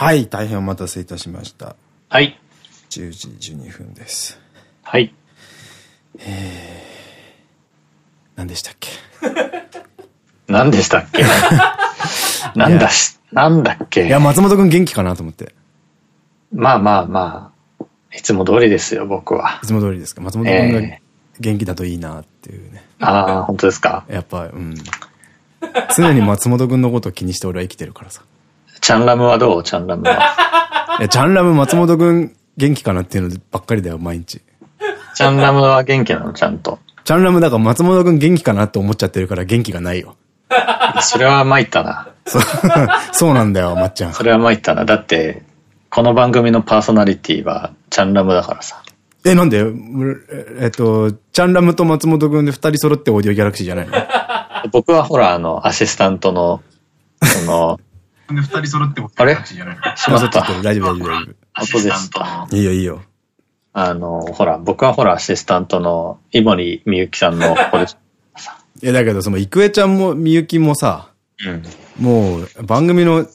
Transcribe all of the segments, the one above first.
はい、大変お待たせいたしました。はい。10時12分です。はい。何でしたっけ？何でしたっけ？なんだし、なんだっけ？いや、松本くん元気かなと思って。まあまあまあ、いつも通りですよ、僕は。いつも通りですか？松本くんがえ元気だといいなっていうね。ああ、本当ですか？やっぱ、うん。常に松本くんのことを気にして俺は生きてるからさ。チャンラムはどう？チャンラムは。いや、チャンラム松本くん元気かなっていうのばっかりだよ、毎日。チャンラムは元気なの？ちゃんと。チャンラムだから松本くん元気かなって思っちゃってるから元気がないよ。それは参ったな。そう そうなんだよ、まっちゃん。それは参ったな。だって、この番組のパーソナリティはチャンラムだからさ。え、なんで？ええっと、チャンラムと松本くんで二人揃ってオーディオギャラクシーじゃないの？僕はほら、あの、アシスタントの、その、で、二人揃ってもあれ？しまった。大丈夫、大丈夫、大丈アシスタントの。夫。いいよ、いいよ。あの、ほら、僕はほら、アシスタントの、井森美幸さんの子です。いや、だけど、その、郁恵ちゃんも、みゆきもさ、うん。もう、番組の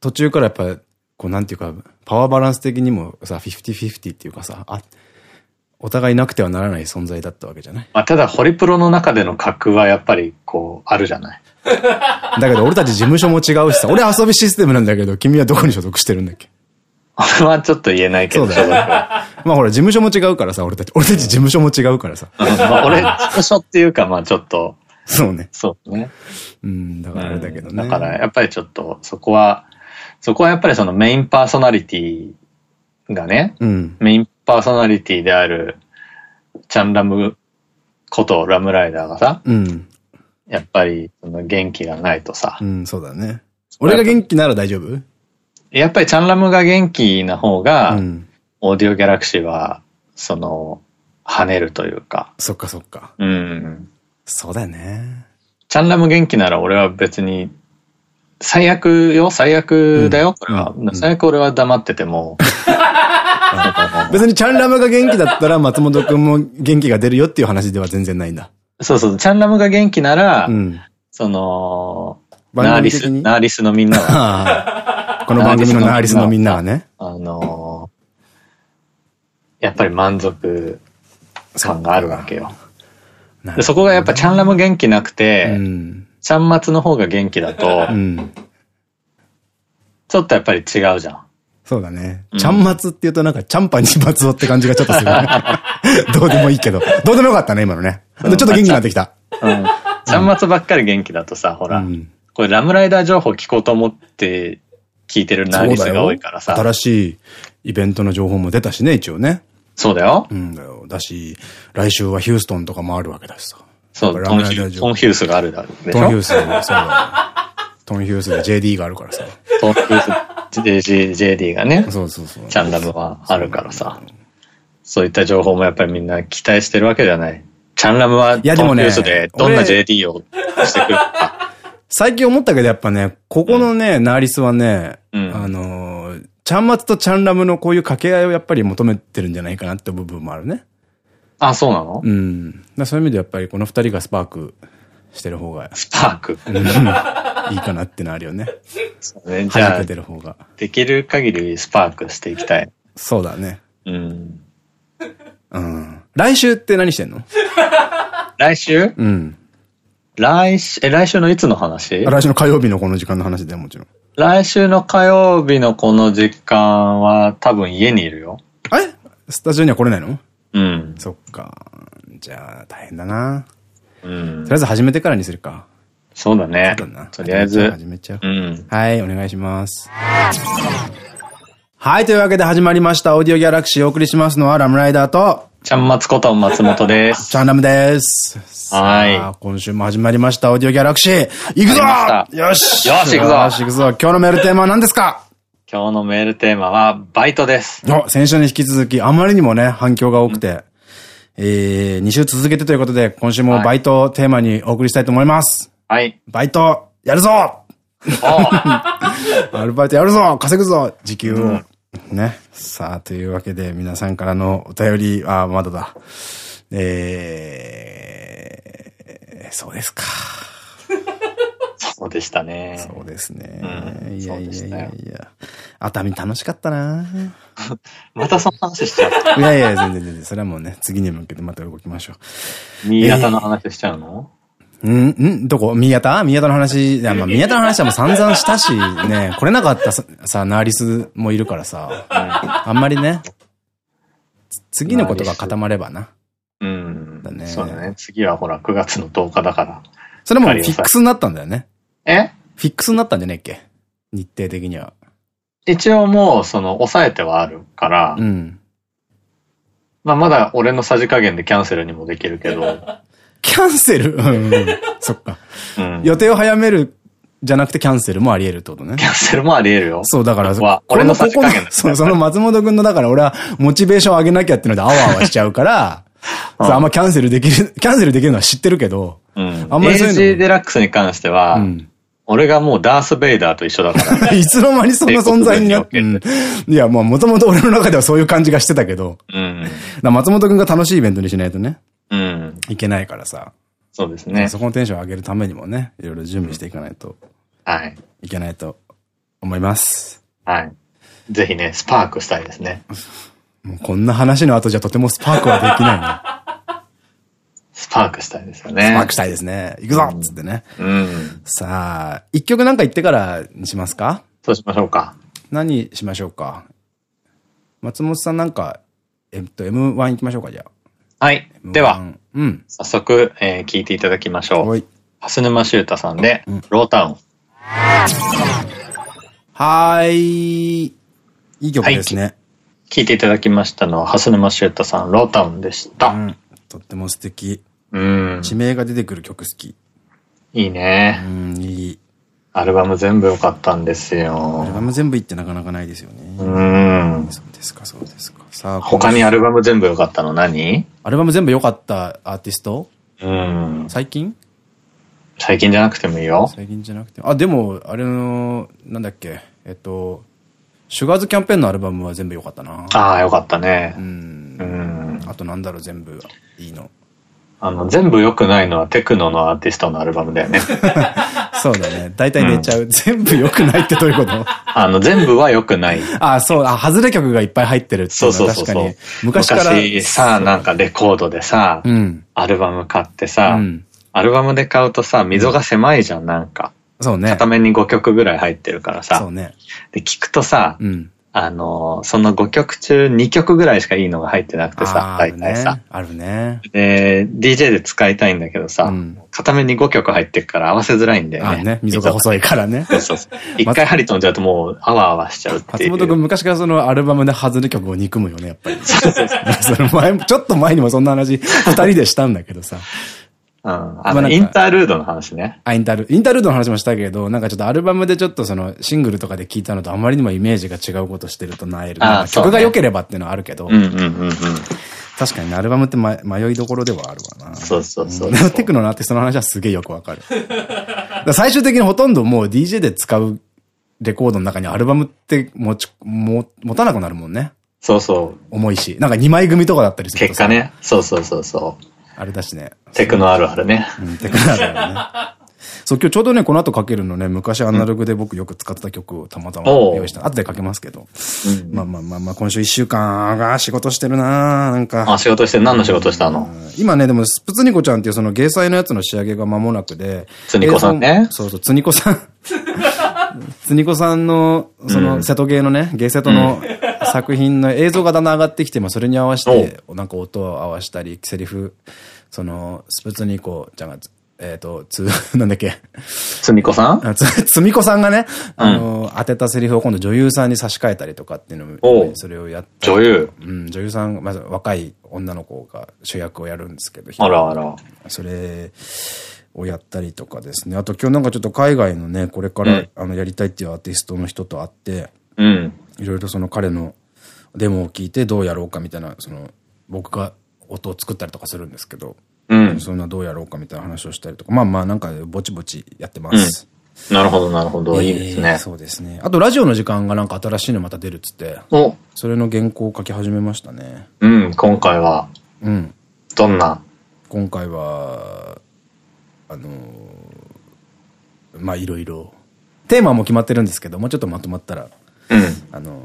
途中からやっぱ、こう、なんていうか、パワーバランス的にもさ、50-50っていうかさ、あ、お互いなくてはならない存在だったわけじゃない？まあ、ただ、ホリプロの中での格はやっぱり、こう、あるじゃない？だけど、俺たち事務所も違うしさ、俺遊びシステムなんだけど、君はどこに所属してるんだっけ？俺はちょっと言えないけど、そうだよまあほら、事務所も違うからさ、俺たち、俺たち事務所も違うからさ。うんまあ、俺、事務所っていうか、まあ、ちょっと、そうね。そうね。うん、だからあれだけどね。だから、やっぱりちょっと、そこは、そこはやっぱりそのメインパーソナリティがね、うん。メインパーソナリティである、チャンラムことラムライダーがさ、うん。やっぱりその元気がないとさう、ん、そうだね。俺が元気なら大丈夫？やっぱりチャンラムが元気な方が、うん。オーディオギャラクシーは、その、跳ねるというか、そっかそっか。うん。そうだよね。チャンラム元気なら俺は別に、最悪よ最悪だよ、これは最悪俺は黙ってても。別にチャンラムが元気だったら松本くんも元気が出るよっていう話では全然ないんだ。そうそう、チャンラムが元気なら、うん。その、番ナーリス、ナーリスのみんなは、はあこの番組のナーリスのみんなはね。あのーやっぱり満足感があるわけよ。なでそこがやっぱチャンラム元気なくて、うん。チャンマツの方が元気だとう、ん。ちょっとやっぱり違うじゃん。そうだね。うんちゃんまつって言うとなんか、ちゃんぱんに松尾って感じがちょっとする。どうでもいいけど。どうでもよかったね、今のね。ちょっと元気になってきた。うん。チャンマツばっかり元気だとさ、ほら、うんこれラムライダー情報聞こうと思って聞いてるナーリスが多いからさ。新しいイベントの情報も出たしね、一応ね。そうだよ。うんだよ。だし、来週はヒューストンとかもあるわけだしさ。そう、トンヒューラムライダー情報トンヒュースがあるだろトンヒュースで、そうだよ。トンヒュースで JD があるからさ。トンヒュース、JD がね、そうそうそう。チャンラムはあるからさ。そういった情報もやっぱりみんな期待してるわけじゃない。チャンラムはトンヒやでもねどんな俺 JD をしてくるか。最近思ったけどやっぱね、ここのね、ナーリスはね、うんあのー、チャンマツとチャンラムのこういう掛け合いをやっぱり求めてるんじゃないかなって部分もあるね。あ、そうなの？うん。そういう意味でやっぱりこの二人がスパークしてる方が、スパーク。うん いいかなってのあるよね。そうねじゃあ弾け、てる方が。できる限りスパークしていきたい。そうだね。うん。うん。来週って何してんの？来週？うん。来週、え、来週のいつの話？来週の火曜日のこの時間の話でもちろん。来週の火曜日のこの時間は多分家にいるよ。え？スタジオには来れないの？うん。そっか。じゃあ、大変だな。うんとりあえず始めてからにするか。そうだね。とりあえず、始めちゃう。うん。はい、お願いします。はい、というわけで始まりました。オーディオギャラクシーをお送りしますのはラムライダーと、ちゃんまつこと松本です。チャンラムです。はい今週も始まりました。オーディオギャラクシー。行くぞよしよし行くぞよし行くぞ今日のメールテーマは何ですか?今日のメールテーマは、バイトです。お、先週に引き続き、あまりにもね、反響が多くて、えー、2週続けてということで、今週もバイトをテーマにお送りしたいと思います。はい。バイト、やるぞ お アルバイトやるぞ稼ぐぞ時給を。ね。さあ、というわけで、皆さんからのお便り、あ、まだだ。えー、そうですか。そうでしたね。そうですね。うんいやいやいやいや。熱海楽しかったな またその話しちゃう。いやいや、全然全然。それはもうね、次に向けてまた動きましょ新潟の話しちゃうの、う。ん？ん？どこ？宮田？宮田の話？いや、まあ、宮田の話はもう散々したし、ね、来れなかったさ、さナーリスもいるからさ、あんまりね、つ次のことが固まればな。うん。だねそうだね。次はほら、9月の10日だから。それもフィックスになったんだよね。え？フィックスになったんじゃねえっけ？日程的には。一応もう、その、抑えてはあるから、うん。まあまだ俺のさじ加減でキャンセルにもできるけど、キャンセル？うんうん。そっか。うん。予定を早めるじゃなくてキャンセルもあり得るってことねキ。ャンセルもあり得るよ。そう、だから、こ俺のさじ加減だそう、その松本くんの、だから俺はモチベーション上げなきゃってのであわあわしちゃうから、うんあんまキャンセルできる、キャンセルできるのは知ってるけど、うん。あんまりそういうの AG デラックスに関しては、うん。俺がもうダース・ベイダーと一緒だから。いつの間にその存在になっ て、いや、もう元々俺の中ではそういう感じがしてたけど、うん。松本くんが楽しいイベントにしないとね、うん。いけないからさ、そうですね。そこのテンション上げるためにもね、いろいろ準備していかないとはい。いけないと思います。はい。ぜひね、スパークしたいですね。もうこんな話の後じゃとてもスパークはできないね。スパークしたいですよね。スパークしたいですね。行くぞっつってね。うん。さあ、一曲なんか言ってからにしますか？そうしましょうか。何しましょうか？松本さんなんか、えっと、M1 行きましょうか、じゃあ。はい。M1 では、、うん。早速、えー聞いていただきましょう。蓮沼修太さんで、うんロータウン。はーい。いい曲ですね。聞いていただきましたのは、蓮沼修太さん、ロータウンでした。うん。とっても素敵。うん。地名が出てくる曲好き。いいうね。ん、いい。アルバム全部良かったんですアルよ。バム全部いってなかなかないですよね。うん。そうですか、そうですか。さあ、他にアルバム全部良かったの何？アルバム全部良かったアーティスト？うん。最近？最近じゃなくてもいいよ。最近じゃなくて。あ、でも、あれの、なんだっけ、えっと、シュガーズキャンペーンのアルバムは全部良かったな。ああ、良かったねう。んう。ん。あとなんだろう、全部いいの。あの、全部良くないのはテクノのアーティストのアルバムだよね。そうだね。大体寝ちゃう。全部良くないってどういうこと？あの、全部は良くない。あ、そう、あ、外れ曲がいっぱい入ってるってううのそうそうそうは確かに。。昔から。昔さ、なんかレコードでさ、うん。アルバム買ってさ、うん。アルバムで買うとさ、溝が狭いじゃん、なんか。そうね。片面に5曲ぐらい入ってるからさ。そうね。で、聞くとさ、うん。あの、その5曲中2曲ぐらいしかいいのが入ってなくてさ、大体さ。ね。あるね。で、DJ で使いたいんだけどさ、うん片面に5曲入ってるから合わせづらいんだよね。あね。溝が細いからね。そうそうそう。一回針飛んじゃうともう、あわあわしちゃうっていう。松本くん昔からそのアルバムで外れ曲を憎むよね、やっぱり。その前も、ちょっと前にもそんな話、二人でしたんだけどさ。うん。あまあの、インタールードの話ね。あ、インタール、インタールードの話もしたけど、なんかちょっとアルバムでちょっとそのシングルとかで聞いたのとあまりにもイメージが違うことしてるとなえる。あ曲が良ければっていうのはあるけど、うんうんうんうん。確かにねアルバムって、ま、迷いどころではあるわな。そうそうそうでもテクノのアーティストの話はすげえよくわかる。だから最終的にほとんどもう DJ で使うレコードの中にアルバムって持ち、も持たなくなるもんね。そうそう。重いし。なんか2枚組とかだったりする結果。ね。そうそうそうそう。あれだしね。テクノあるあるね。うん、テクノだよね。そう、今日ちょうどね、この後かけるのね、昔アナログで僕よく使ってた曲をたまたま用意した。後でかけますけど。うんまあまあまあまあ、今週一週間が仕事してるななんか。あ、仕事して何の仕事したの？今ね、でも、スプツニコちゃんっていうその芸祭のやつの仕上げが間もなくで。つにこさんねそうそう、つにこさん。つにこさんの、その、瀬戸芸のね、芸瀬戸の作品の映像がだんだん上がってきて、まあ、それに合わせて、なんか音を合わしたり、セリフ、その、スプツニコちゃんが、えっ、と、つ、なんだっけ。つにこさん？あつ、つみこさんがね、あの、当てたセリフを今度女優さんに差し替えたりとかっていうのを、それをやって。女優？うん、女優さん、まず若い女の子が主役をやるんですけど、あらあら。それをやったりとかですね。あと今日なんかちょっと海外のね、これから、うんあのやりたいっていうアーティストの人と会って、うん。いろいろその彼のデモを聞いてどうやろうかみたいな、その僕が音を作ったりとかするんですけど、うん。そんなどうやろうかみたいな話をしたりとか、まあまあなんかぼちぼちやってます。なるほど、なるほど。いいですねえー。そうですね。あとラジオの時間がなんか新しいのまた出るっつって、お、それの原稿を書き始めましたね。うん、今回は、うん。どんな、今回は、あのーまあいろいろ。テーマも決まってるんですけど、もうちょっとまとまったら、うん。あの、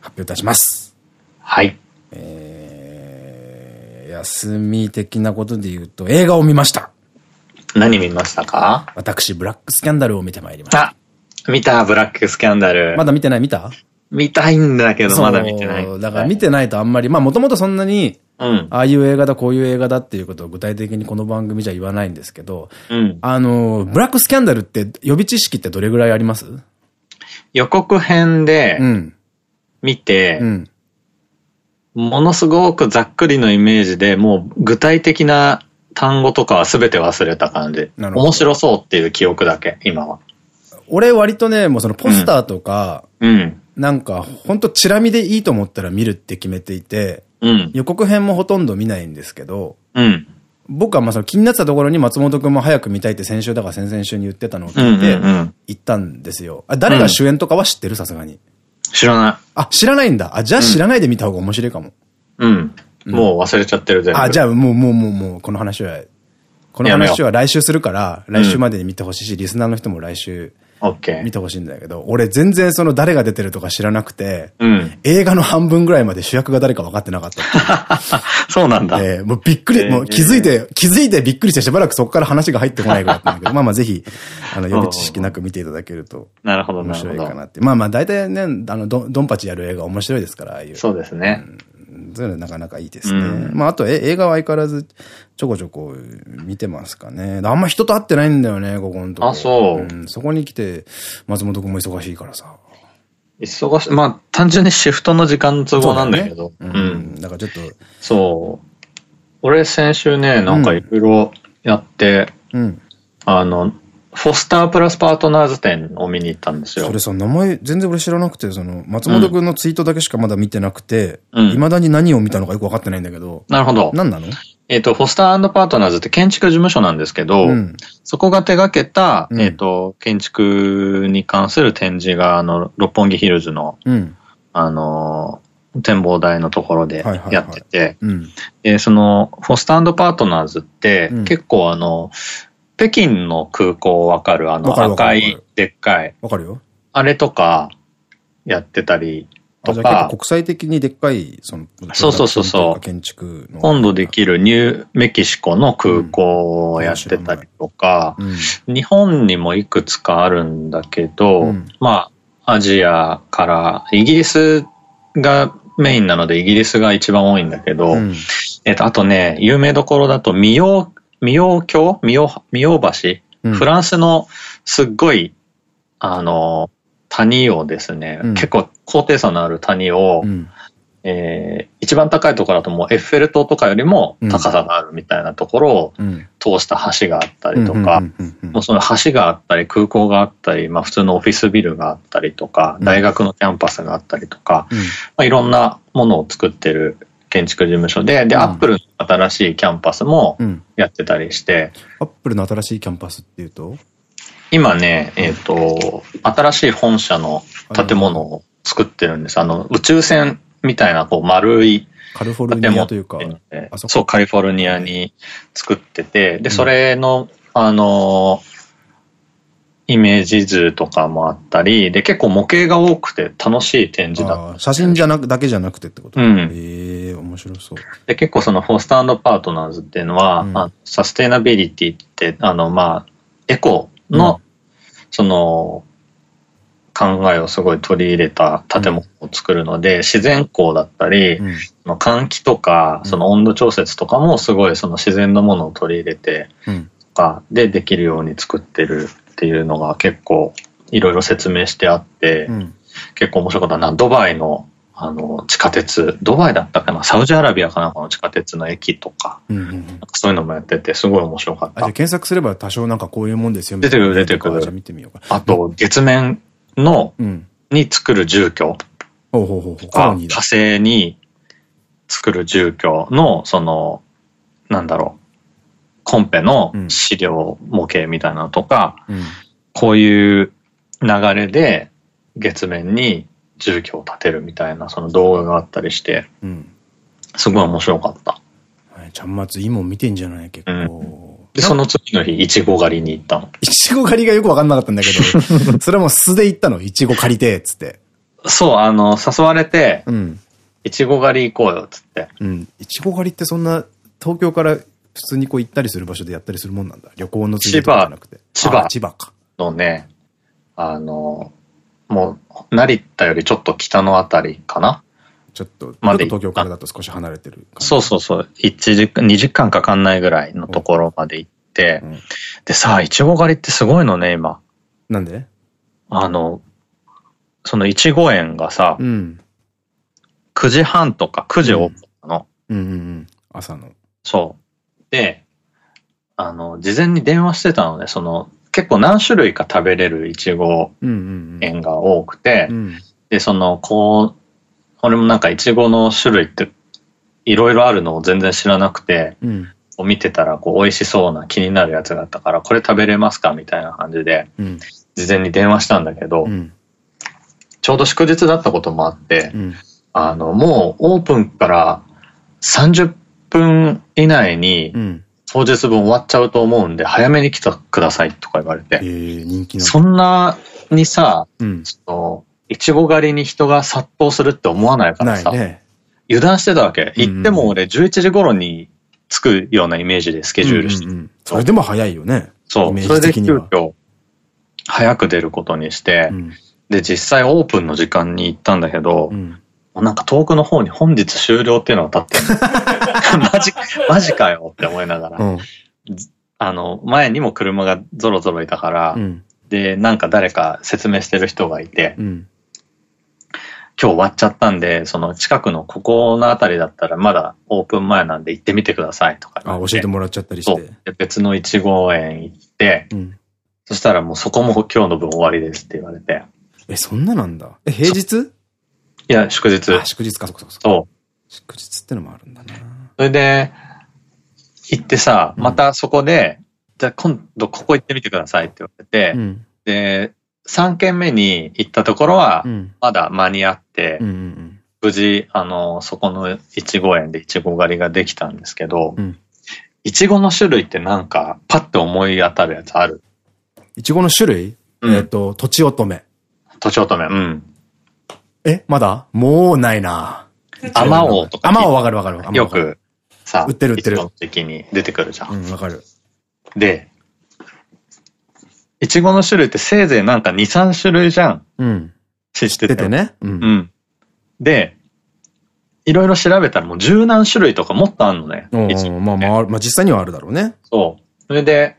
発表いたします。はい。えー、休み的なことで言うと、映画を見ました。何見ましたか？私、ブラックスキャンダルを見てまいりました。あ、見た、ブラックスキャンダル。まだ見てない？見た？見たいんだけど、まだ見てない。だから見てないとあんまり、まあもともとそんなに、うん。ああいう映画だ、こういう映画だっていうことを具体的にこの番組じゃ言わないんですけど、うん。あの、ブラックスキャンダルって予備知識ってどれぐらいあります？予告編でうん。見て、うん。ものすごくざっくりのイメージでもう具体的な単語とかは全て忘れた感じ。面白そうっていう記憶だけ、今は。俺割とね、もうそのポスターとか、うん。なんか、ほんとチラ見でいいと思ったら見るって決めていて、うん。予告編もほとんど見ないんですけど、うん。僕はまあその気になってたところに松本くんも早く見たいって先週だから先々週に言ってたのをうん聞いてうんうん。行ったんですよ。あ、誰が主演とかは知ってる？さすがに。知らなあ、知らないんだ。あ、じゃあ知らないで見た方が面白いかも。い。うん。もう忘れちゃってる全部。あ、じゃあもうもうもうもう、この話は、この話は来週するから、来週までに見てほしいし、リスナーの人も来週。見てほしいんだけど、俺全然その誰が出てるとか知らなくて、うん。映画の半分ぐらいまで主役が誰か分かってなかった。そうなんだ。えーもうびっくり、えーもう気づいて、気づいてびっくりしてしばらくそこから話が入ってこないぐらいだったんだけど、まあまあぜひ、あの、予備知識なく見ていただけるとなるほど、面なるほど。白いかなって。まあまあ大体ね、あの、ドンドンパチやる映画面白いですから、ああいう。そうですね。そういうのなかなかいいですね。うんまああとえ映画は相変わらずちょこちょこ見てますかね。あんま人と会ってないんだよね、ここのとこ。あそうんそこに来て、松本くんも忙しいからさ。忙しい。まあ、単純にシフトの時間の都合なんだけど。う。うんん。だからちょっと、そう。俺先週ね、なんかいろいろやって、うん。あの、フォスタープラスパートナーズ展を見に行ったんですよそれ。さ、名前全然俺知らなくて、その、松本くんのツイートだけしかまだ見てなくて、うん未だに何を見たのかよくわかってないんだけど、なるほど。何なの？えっと、フォスターパートナーズって建築事務所なんですけど、うん。そこが手掛けた、うんえっと、建築に関する展示が、あの、六本木ヒルズの、うん。あの、展望台のところでやってて、その、フォスターパートナーズって、うん結構あの、北京の空港わかるあの赤いでっかい、わかるよ。あれとかやってたりあ、とか国際的にでっかい、その、そうそうそうそう建築の。今度できるニューメキシコの空港をやってたりとか、うん。日本にもいくつかあるんだけど、うんまあ、アジアから、イギリスがメインなのでイギリスが一番多いんだけど、うん。えっと、あとね、有名どころだと、ミオ、ミオ橋ミオ、ミオ橋、うん。フランスのすっごい、あの、谷をですね、うん。結構高低差のある谷を、うん。えー一番高いところだともうエッフェル塔とかよりも高さがあるみたいなところをうん。通した橋があったりとか、もうその橋があったり、空港があったり、まあ普通のオフィスビルがあったりとか、うん。大学のキャンパスがあったりとか、うん。まあ、いろんなものを作ってる建築事務所で、で、うん。アップルの新しいキャンパスもうん。やってたりして、アップルの新しいキャンパスっていうと？今ね、えっ、と、新しい本社の建物を作ってるんです。あの、宇宙船みたいなこう丸いカリフォルニアというか。そう、カリフォルニアに作ってて、で、それの、あのーイメージ図とかもあったり、で、結構模型が多くて楽しい展示だった写真じゃなく、だけじゃなくてってこと？うん。ええ面白そう。で、結構そのフォスターパートナーズっていうのは、うんあサステイナビリティって、あの、まあ、エコの、その、考えをすごい取り入れた建物を作るので、自然光だったり、うん。換気とか、うんその温度調節とかもすごいその自然のものを取り入れて、うん。とかでできるように作ってるっていうのが結構いろいろ説明してあって、うん。結構面白かったな。ドバイのあの地下鉄、ドバイだったかなサウジアラビアかなんかの地下鉄の駅とか、そういうのもやっててすごい面白かった。検索すれば多少なんかこういうもんですよ。出てくる出てくるじゃあ見てみようか。あと、月面の、うん。に作る住居ほうほうほう火。星に作る住居の、その、なんだろう、コンペの資料模型みたいなのとか、うん。こういう流れで月面に住居を建てるみたいなその動画があったりして、うん。すごい面白かった。はいちゃんまついいもん見てんじゃない？結構。で、その次の日、いちご狩りに行ったの。いちご狩りがよくわかんなかったんだけど、それはもう素で行ったの？いちご借りて、つって。そう、あの、誘われて、うん。いちご狩り行こうよ、つって。うん。いちご狩りってそんな、東京から普通にこう行ったりする場所でやったりするもんなんだ。旅行のつじゃなくて。千葉あ千葉か。のね、あの、もう、成田よりちょっと北のあたりかな？ちょっと、までと東京からだと少し離れてる。そうそうそう。1時間、2時間かかんないぐらいのところまで行って、うんでさ、いちご狩りってすごいのね、今。なんで？あの、そのいちご園がさう、ん。9時半とか9時オープンなの。うんうんうん。朝の。そう。で、あの、事前に電話してたのね、その、結構何種類か食べれるいちご園が多くて。で、その、こう、俺もなんかいちごの種類っていろいろあるのを全然知らなくて、うん。見てたらこう美味しそうな気になるやつがあったから、これ食べれますか？みたいな感じで、うん。事前に電話したんだけど、うん。ちょうど祝日だったこともあって、うん。あの、もうオープンから30分以内にうん。当日分終わっちゃうと思うんで、早めに来てくださいとか言われえて、ー、人気なそんなにさ、うん。そのいちご狩りに人が殺到するって思わないからさ、ね。油断してたわけ。行っても俺11時頃に着くようなイメージでスケジュールして。それでも早いよね。そう。それで。急遽、早く出ることにして、うん。で、実際オープンの時間に行ったんだけど、うん。なんか遠くの方に本日終了っていうのが立ってる マジ、マジかよって思いながら。うん。あの、前にも車がゾロゾロいたから、うん。で、なんか誰か説明してる人がいて、うん。今日終わっちゃったんで、その近くのここの辺りだったらまだオープン前なんで行ってみてくださいとか言あ、教えてもらっちゃったりして。。で別のいちご園行って、うん。そしたらもうそこも今日の分終わりですって言われて。え、そんななんだ。え、平日？いや、祝日。あ、祝日か、そっかそっかそう。祝日ってのもあるんだな。それで、行ってさ、うんまたそこで、じゃあ今度ここ行ってみてくださいって言われて、うん。で、3軒目に行ったところはう、ん。まだ間に合って、うんうん無事、あの、そこのいちご園でいちご狩りができたんですけどうん、いちごの種類ってなんか、パッて思い当たるやつある？いちごの種類？うんえっと、とちおとめ。とちおとめ。うん。え、まだ？もうないな。あまおうとかあまおうわかるわかる。よ。く、さ、売ってる売ってるいちごの時期に出てくるじゃん。うん、わかる。で、いちごの種類ってせいぜいなんか2、3種類じゃん。うん。知ってて出て。ね。う。うんん。で、いろいろ調べたらもう十何種類とかもっとあんのね。うんまあまあ、まあ実際にはあるだろうね。そう。それで、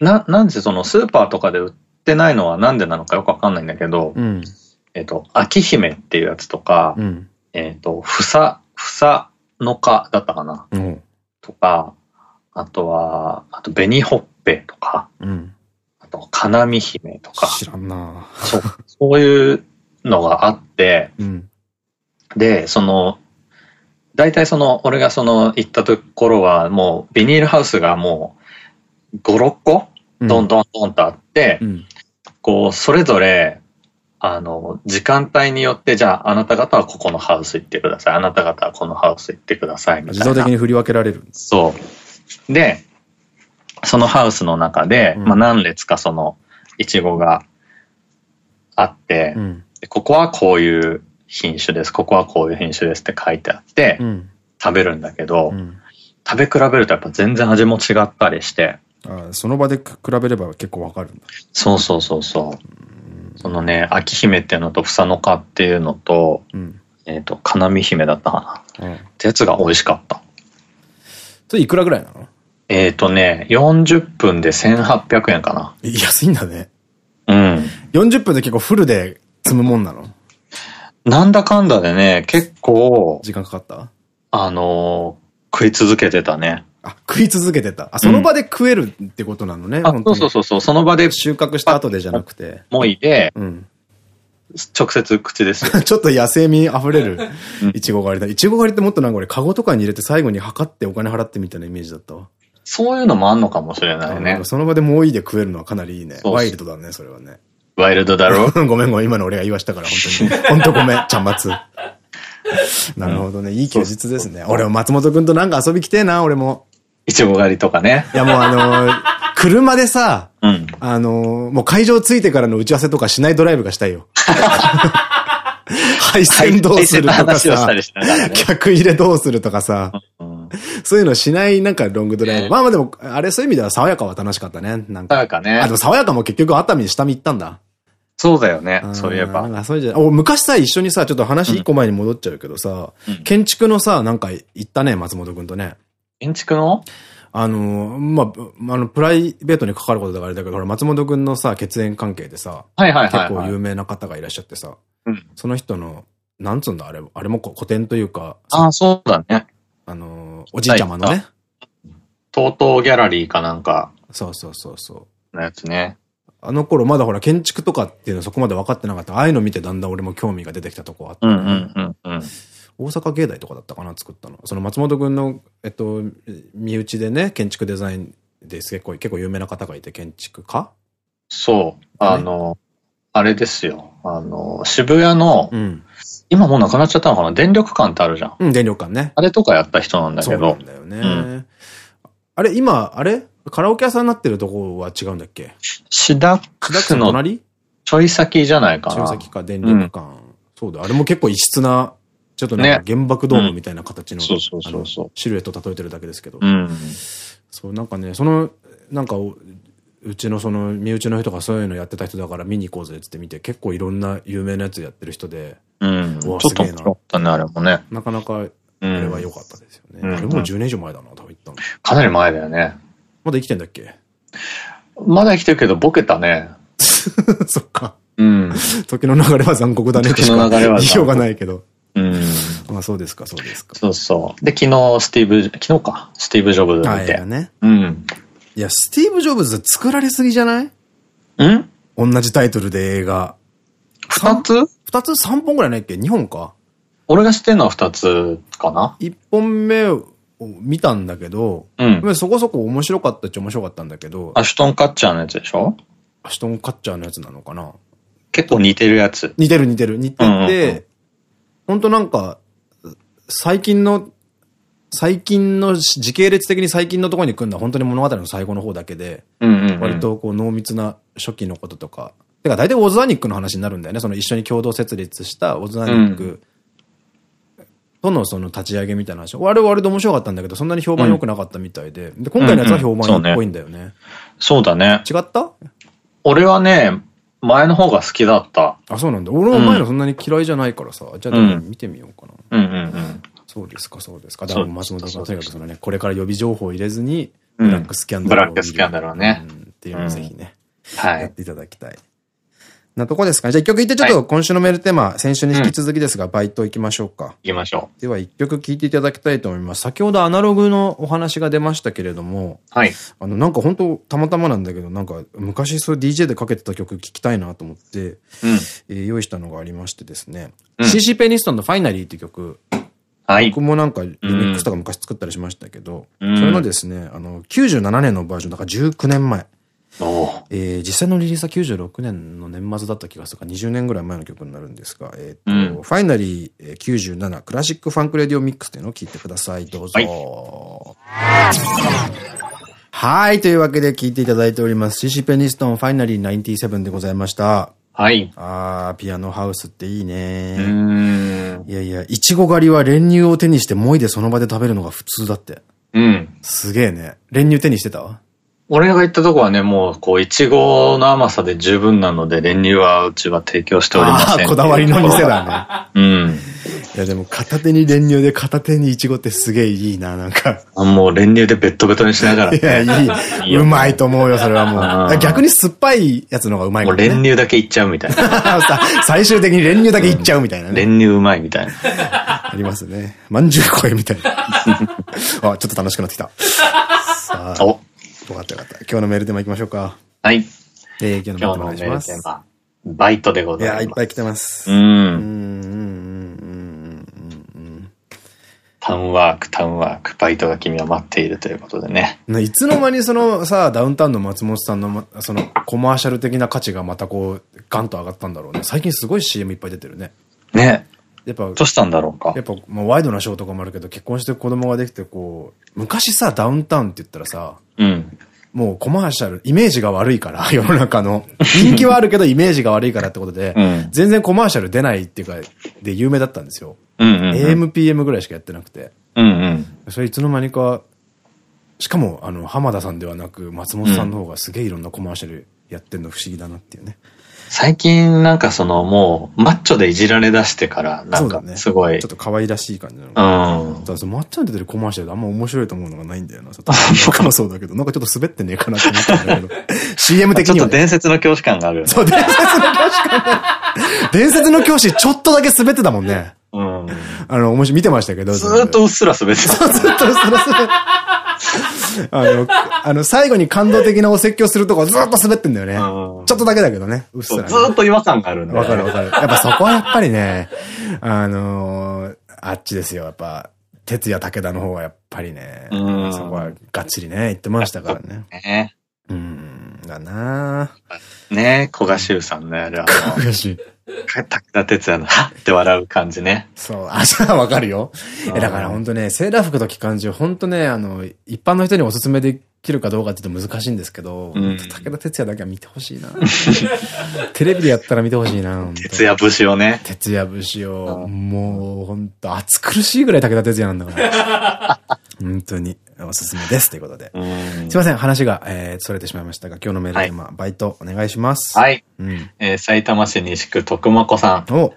な、なんでそのスーパーとかで売ってないのはなんでなのかよくわかんないんだけど、うん。えっと、秋姫っていうやつとか、うん。えっと、ふさ、ふさのかだったかなうん。とか、あとは、あと、紅ほっぺとか、うん。あと、金見姫とか、知らんなそう、そういうのがあって、うん。で、その、大体その、俺がその行ったところは、もうビニールハウスがもう、5、6個どんどんどんとあって、うん。こう、それぞれ、あの、時間帯によって、じゃあ、あなた方はここのハウス行ってください。あなた方はこのハウス行ってください。みたいな。自動的に振り分けられる。そう。で、そのハウスの中で、うんまあ何列かその、イチゴがあって、うん。でここはこういう品種です。ここはこういう品種ですって書いてあって、うん。食べるんだけど、うん。食べ比べるとやっぱ全然味も違ったりして、あその場で比べれば結構わかるんだ。そうそうそうそう。そのね、秋姫っていうのと、房の花っていうのと、うん。えっ、と、金見姫だったかな。うん。ってやつが美味しかった。それいくらぐらいなの？えっ、とね、40分で1800円かな。い安いんだね。うん。40分で結構フルで積むもんなの？なんだかんだでね、結構、時間かかった？あのー食い続けてたね。あ、食い続けてた。あ、その場で食えるってことなのね。あ、本当にそうそうそうそう、その場で収穫した後でじゃなくて。もいで、うん。直接口ですよ。ちょっと野生味溢れるうんいちご狩りだ。いちご狩りってもっとなんか俺、カゴとかに入れて最後に測ってお金払ってみたいなイメージだったわ。そういうのもあんのかもしれないね。その場でもういいで食えるのはかなりいいね。ワイルドだね、それはね。ワイルドだろ？ごめんごめん、今の俺が言わしたから、本当に。本当ごめん、ちゃんまつ。なるほどね。いい休日ですね。俺も松本くんとなんか遊び来てえな、俺も。いちご狩りとかね。いやもうあのー車でさ、うん。あのーもう会場着いてからの打ち合わせとかしないドライブがしたいよ。配線どうするとかさね。客入れどうするとかさ、うん。そういうのしないなんかロングドライブ。ねまあまあでも、あれそういう意味では爽やかは楽しかったね。なんか。なんかねあ、でも爽やかも結局熱海に下見行ったんだ。そうだよね。そういえんばな。んかそうじゃお昔さ、一緒にさ、ちょっと話一個前に戻っちゃうけどさ、うん建築のさ、なんか行ったね、松本くんとね。建築の？あの、まあ、あの、プライベートに関わることだからあれだけど、ほら、松本くんのさ、血縁関係でさ、結。構有名な方がいらっしゃってさ、うんその人の、なんつうんだ、あれ、あれも古典というか、ああ、そうだね。あの、おじいちゃまのね。とうとうギャラリーかなんかそうそうそうそう。のやつね。あの頃まだほら建築とかっていうのそこまで分かってなかった。ああいうの見てだんだん俺も興味が出てきたとこあって。うんうんうんうん。大阪芸大とかだったかな、作ったの。その松本くんの、えっと、身内でね、建築デザインです結構、結構有名な方がいて、建築家？そう。あの、あれですよ。あの、渋谷の、うん。今もうなくなっちゃったのかな？電力館ってあるじゃん。うん、電力館ね。あれとかやった人なんだそけど。うなんだよね。うんあれ、今、あれ？カラオケ屋さんになってるとこは違うんだっけ？シダックのの隣？ちょい先じゃないかな。中崎か電力館。そうだ、あれも結構異質な、ちょっとなんか原爆ドームみたいな形の、シルエット例えてるだけですけど。うん。そう、なんかね、その、なんかお、うちのその、身内の人がそういうのやってた人だから見に行こうぜって見て、結構いろんな有名なやつやってる人で、うん。ちうわすげえなったね、あれもね。なかなか、あうんれは良かったですよね。うんあれもう10年以上前だな、多分行ったの。かなり前だよね。まだ生きてんだっけ？まだ生きてるけど、ボケたね。そっか。うん。時の流れは残酷だね時の流れは言いようがないけど。うん。まあそうですか、そうですか。そうそう。で、昨日、スティーブ、昨日か。スティーブ・ジョブズあ、見て。ね。うん。いや、スティーブ・ジョブズ作られすぎじゃない？ん？同じタイトルで映画。二つ？二つ？三本ぐらいないっけ？二本か俺が知ってるのは二つかな一本目を見たんだけど、うん。そこそこ面白かったっちゃ面白かったんだけど、アシュトン・カッチャーのやつでしょ？アシュトン・カッチャーのやつなのかな結構似てるやつ。似てる似てる。似てて、ほんとなんか、最近の、最近の、時系列的に最近のところに来るのは本当に物語の最後の方だけで、うんうん、うん。割。とこう濃密な初期のこととか。てか大体オズアニックの話になるんだよね。その一緒に共同設立したオズアニックとのその立ち上げみたいな話。あれはあれで面白かったんだけど、そんなに評判良くなかったみたいで。で、今回のやつは評判いいっぽいんだよね。そうだね。違った？俺はね、前の方が好きだった。あ、そうなんだ。俺も前のそんなに嫌いじゃないからさ。じゃあ、うん見てみようかな。うんうんうん。そうですか、そうですか。だから松本さんとにかくそのね、これから予備情報を入れずに、うんブラックスキャンダルを見る。ブラックスキャンダルをねうんっていうのをぜひね、はい。やっていただきたい。なとこですかね。じゃあ一曲言ってちょっと今週のメールテーマ、先週に引き続きですが、バイト行きましょうか。行きましょでは一曲聴いていただきたいと思います。先ほどアナログのお話が出ましたけれども、う。はい。あの、なんか本当たまたまなんだけど、なんか昔そう DJ でかけてた曲聴きたいなと思って、うん。えー用意したのがありましてですね、うん CC ペニストンのファイナリーっていう曲、はい。僕もなんかリミックスとか昔作ったりしましたけど、うんそれのですね、あの、97年のバージョン、だから19年前。えー実際のリリースは96年の年末だった気がするから20年ぐらい前の曲になるんですが、えっ、と、うん Finally えー97 Classic Funk Radio Mix というのを聞いてください。どうぞ。はい。というわけで聞いていただいております。CC ペニストンファイナリー97でございました。はい。あー、ピアノハウスっていいうね。ーん。いやいや、いちご狩りは練乳を手にしてもいでその場で食べるのが普通だって。うん。すげえね。練乳手にしてた？俺が行ったとこはね、もう、こう、いちごの甘さで十分なので、練乳はうちは提供しておりません。こだわりの店だね。ね。うん。いやでも片手に練乳で片手にイチゴってすげえいいな、なんか。あもう練乳でベットベトにしながら、いや、いいい。いようまいと思うよ、それはもう。うん逆に酸っぱいやつの方がうまいもうからね。練乳だけいっちゃうみたいな。さ最終的に練乳だけいっちゃうみたいなね。練乳うまいみたいな。ありますね。まんじゅう声みたいな。あ、ちょっと楽しくなってきた。さあ、よお、かったよかった。今日のメールテーマ行きましょうか。はい。えー、今日の今メールテーマお願いしますバイトでごいや、ざいます。いっぱい来てます。う。うんん、うん、うん、うん、うん。タウンワーク、タウンワーク、バイトが君は待っているということでね。いつの間にそのさ、ダウンタウンの松本さんのまそのコマーシャル的な価値がまたこう、ガンと上がったんだろうね。最近すごい CM いっぱい出てるね。ね。やっぱ、どうしたんだろうかや。っぱ、まあ、ワイドなショーとかもあるけど、結婚して子供ができて、こう、昔さ、ダウンタウンって言ったらさ、うん。もうコマーシャル、イメージが悪いから、世の中の。人気はあるけど、イメージが悪いからってことで、うん全然コマーシャル出ないっていうか、で有名だったんですよ。うんうんうん。AMPM ぐらいしかやってなくて。うんうん。それいつの間にか、しかも、あの、浜田さんではなく、松本さんの方がすげえいろんなコマーシャルやってんの不思議だなっていうね。最近なんかそのもう、マッチョでいじられ出してから、なんか。すごいちょっ。と可愛らしい感じなの。うん。ただその抹茶に出てるコマーシャルであんま面白いと思うのがないんだよな。僕もそうだけど、なんかちょっと滑ってねえかなって思ったんだけど。CM 的ちょっには、ね。と伝説の教師感があるよね。そう、伝説の教師かね。伝説の教師、ちょっとだけ滑ってたもんね。うん。あの、面白い、見てましたけど。ずーっとうっすら滑ってた。ずっとそれそれあの、あの、最後に感動的なお説教するとこずっと滑ってんだよね。うんちょっとだけだけどね。うっすら、ずーっと違和感があるんだよわかるわかる。やっぱそこはやっぱりね、あのーあっちですよ。やっぱ、哲也武田の方がやっぱりね、うんそこはがっちりね、言ってましたからね。ね。うん、だなね古賀修さんのやるあぁ。悔しい。の、武田鉄矢のはっ って笑う感じね。そう、あ、じゃあわかるよ。うんえ、だから本当ね、セーラー服と機関銃、本当ね、あの、一般の人におすすめできるかどうかって言うと難しいんですけど、うん武田鉄矢だけは見てほしいな。テレビでやったら見てほしいな、本当鉄矢節をね。徹夜節を、うんもう、本当暑苦しいぐらい武田鉄矢なんだから。本当に、おすすめです。ということで。うんすいません、話が、えー、それてしまいましたが、今日のメールテーマ、バイトお願いします。。はいい。うん。えー埼玉市西区徳間子さん。お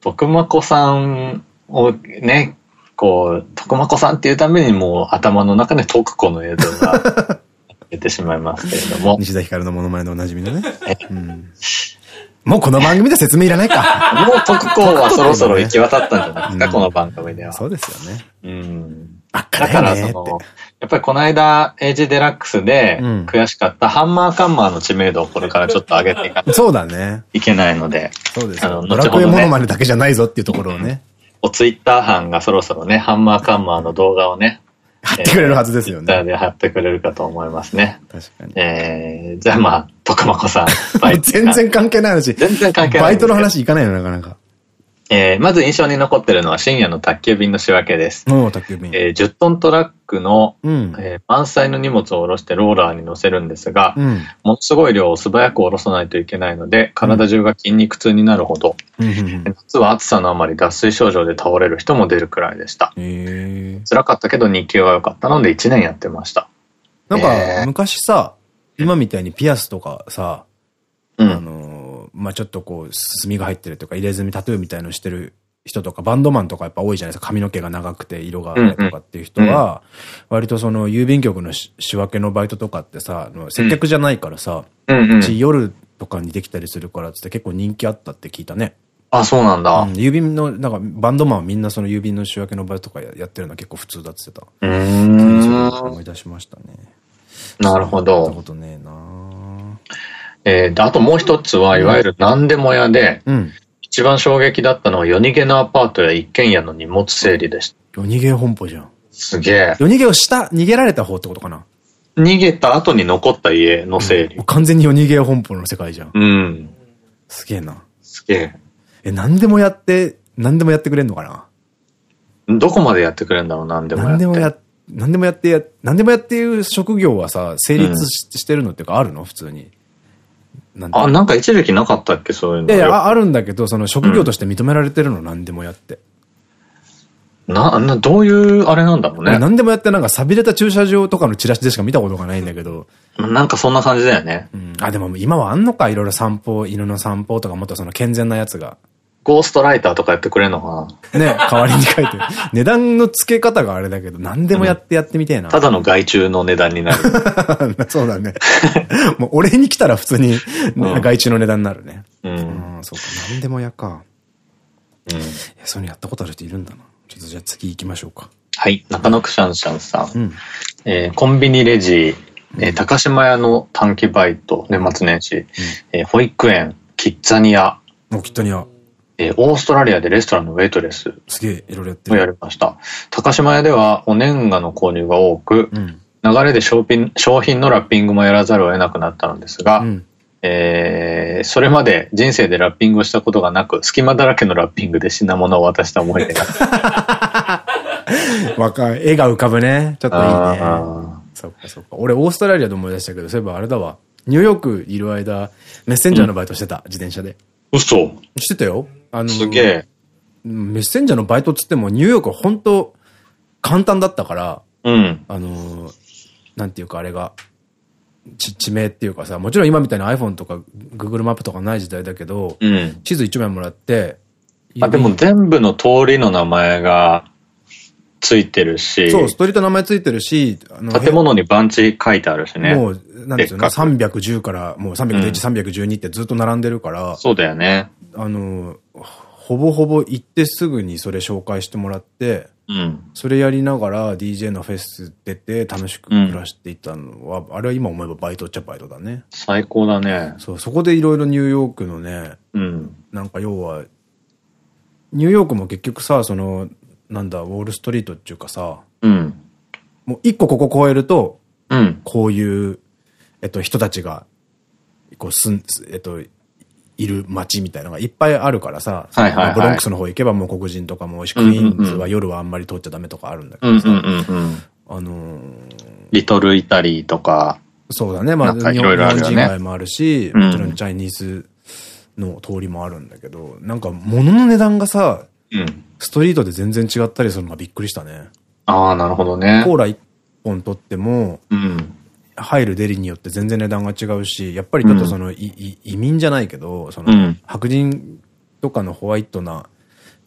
徳間子さんをね、こう、徳間子さんっていうためにもう頭の中で徳子の映像が 出てしまいますけれども。西田ひかるのモノマネでおなじみのね。うん。もうこの番組で説明いらないか。もう徳子はそろそろ行き渡ったんじゃないですか、うんこの番組では。そうですよね。うん。だから。その、やっぱりこの間、エイジデラックスでうん悔しかったハンマーカンマーの知名度をこれからちょっと上げていかないとそうだね。いけないので、そうですよ。あのドラクエモノマネだけじゃないぞっていうところをね、おツイッター班がそろそろね、ハンマーカンマーの動画をね、貼ってくれるはずですよツイッターね。で貼ってくれるかと思いますね。確かに。えー、じゃあまあ、徳間子さん、全然関係ない話。全然関係ないバイトの話いかないの、なかなか。えー、まず印象に残ってるのは深夜の宅急便の仕分けです。もう宅急便。えー、10トントラックの、うん。えー満載の荷物を下ろしてローラーに乗せるんですが、うん。ものすごい量を素早く下ろさないといけないので、体中が筋肉痛になるほど、うん。夏は暑さのあまり脱水症状で倒れる人も出るくらいでした。辛かったけど日給は良かったので1年やってました。なんえか、ー昔さ、今みたいにピアスとかさ、あうん。のー、まあ、ちょっとこう、墨が入ってるとか、入れ墨タトゥーみたいのしてる人とか、バンドマンとかやっぱ多いじゃないですか。髪の毛が長くて色があるとかっていう人は、割とその郵便局のし仕分けのバイトとかってさ、接客じゃないからさ、う。ち夜とかにできたりするからって結構人気あったって聞いたね。あ、そうなんだ。うん郵便の、なんかバンドマンはみんなその郵便の仕分けのバイトとかややってるのは結構普通だって言ってた。うーん。思い出しましたね。なるほそんなこど。とねえなえーで、あともう一つは、いわゆる何でも屋で、うん。一番衝撃だったのは夜逃げのアパートや一軒家の荷物整理でした。夜逃げ本舗じゃん。すげえ。夜逃げをした、逃げられた方ってことかな？逃げた後に残った家の整理もう。完全に夜逃げ本舗の世界じゃん。うん。すげえな。すげえ。え、何でもやって、何でもやってくれんのかな？どこまでやってくれるんだろう、何でもやって。何でもや、何でもやってや、何でもやっていう職業はさ、成立し,、してるのっていうかあるの？普通に。なんてあ、なんか一時期なかったっけ、そういうの。いやいや、ああるんだけど、その職業として認められてるの、何でもやって。な、な、どういうあれなんだろうね。何でもやってなんか錆びれた駐車場とかのチラシでしか見たことがないんだけど、なんかそんな感じだよね。うん、あ、でも今はあんのか、いろいろ散歩、犬の散歩とかもっとその健全なやつが。ゴーストライターとかやってくれるのかね、代わりに書いてる。値段の付け方があれだけど、何でもやってやってみてえな。なただの外注の値段になる。そうだね。もう俺に来たら普通に、うん外注の値段になるね。う。うんん、そうか。何でもやか。うんいや、そういうのやったことある人いるんだな。ちょっとじゃあ次行きましょうか。はい。中野くしゃんしゃんさん。うん。えーコンビニレジ、えー高島屋の短期バイト、年末年始、えー保育園、キッザニア、もうきっとには、えーオーストラリアでレストランのウェイトレスすげえ、いろいろやってをやる。りました。高島屋ではお年賀の購入が多く、うん。流れで商品商品のラッピングもやらざるを得なくなったのですが、うん。えー、それまで人生でラッピングをしたことがなく、隙間だらけのラッピングで品物を渡した思い出が。わかる。絵が浮かぶね。ちょっといいね。あそっかそっか。俺、オーストラリアで思い出したけど、そういえばあれだわ。ニューヨークいる間、メッセンジャーのバイトしてた、自転車で。ー嘘してたよ。あの、すげえ。メッセンジャーのバイトっつっても、ニューヨークは本当簡単だったから、うん。あのーなんていうかあれが、ち地名っていうかさ、もちろん今みたいに iPhone とか Google マップとかない時代だけど、うん。地図一枚もらって、あ、でも全部の通りの名前がついてるし、そう、ストリート名前ついてるし、あの建物に番地書いてあるしね。もう、なんですよね、でっかく310から、もう301、312ってずっと並んでるから、そうだよね。あの、ほぼほぼ行ってすぐにそれ紹介してもらって、うん。それやりながら DJ のフェス出て楽しく暮らしていたのは、あれは今思えばバイトっちゃバイトだね。最高だね。そう、そこでいろいろニューヨークのね、うん。なんか要は、ニューヨークも結局さ、その、なんだ、ウォールストリートっていうかさ、うん。もう一個ここ越えると、うん。こういう、えっと、人たちが、こう、すん、えっと、いる街みたいなのがいっぱいあるからさ、はいはいはいブロンクスの方行けばもう黒人とかも多いし、クイーンズは夜はあんまり通っちゃダメとかあるんだけうんどさ、うんうんうん。あのーリトルイタリーとか、そうだね、まあ、いろいろあるよね日本人街もあるし、うんもちろんチャイニーズの通りもあるんだけど、なんか物の値段がさ、うん。ストリートで全然違ったりするのがびっくりしたね。ああ、なるほどねコ。ーラ1本取っても、うん。入るデリによって全然値段が違うし、やっぱりちょっとその、いい移民じゃないけど、その、うん白人とかのホワイトな、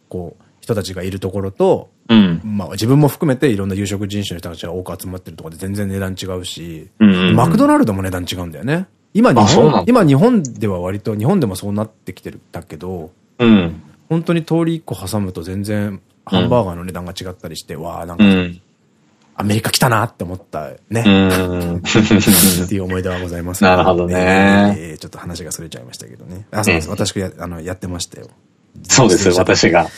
こう、人たちがいるところと、うん。まあ自分も含めていろんな有色人種の人たちが多く集まってるところで全然値段違うし、うんうんうんマクドナルドも値段違うんだよね。今日本、今日本では割と、日本でもそうなってきてるんだけど、うん。本当に通り一個挟むと全然ハンバーガーの値段が違ったりして、わあなんか、うん。アメリカ来たなって思ったね。うん。っていう思い出はございます、なるほどねえーちょっと話がそれちゃいましたけどね。あ、そうです。ええ私がやあのやってましたよ。そうです、私が。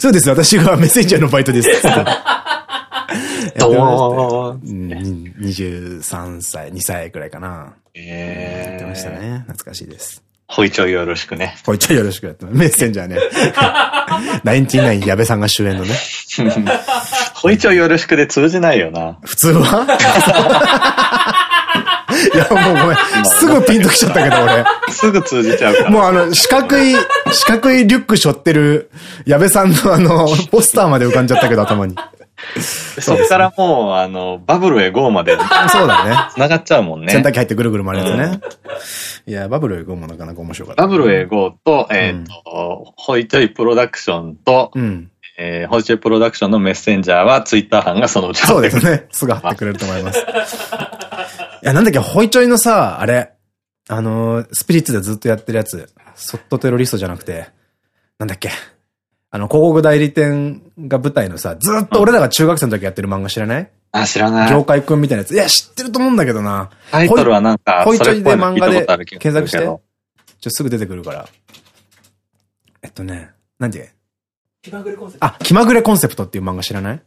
そうです。私がメッセンジャーのバイトです。どううん23歳、2歳くらいかな。やえってましたね。懐かしいです。ほいちょいよろしくね。こいつはよろしくやって。メッセンジャーね。ナインティナイン矢部さんが主演のね。ほいちょいよろしくで通じないよな。普通は？いや、もうごめん。すぐピンときちゃったけど、俺。すぐ通じちゃうから。もうあの、四角い、四角いリュック背負ってる、矢部さんのあの、ポスターまで浮かんじゃったけど、頭に。そっからもう、あの、バブルへ GO まで そうだね。繋がっちゃうもんね洗。濯機入ってぐるぐる回るやつね。いや、バブルへ GO もなかなか面白かった。バブルへ GO と、えっと、ホイチョイプロダクションと、うん。えーホイチョイプロダクションのメッセンジャーはツイッター班がそのうちそうですね。すぐ貼ってくれると思います。いや、なんだっけ、ホイチョイのさ、あれ、あのー、スピリッツでずっとやってるやつ、そっとテロリストじゃなくて、なんだっけ、あの、広告代理店が舞台のさ、ずっと俺らが中学生の時やってる漫画知らない？あ、知らない。業界くんみたいなやつ。いや、知ってると思うんだけどな。タイトルはなんか、ホイチョイでそれっぽいの聞いた漫画でことある気がす検索して。るけどちょ、すぐ出てくるから。えっとね、なんであ、気まぐれコンセプトっていう漫画知らない？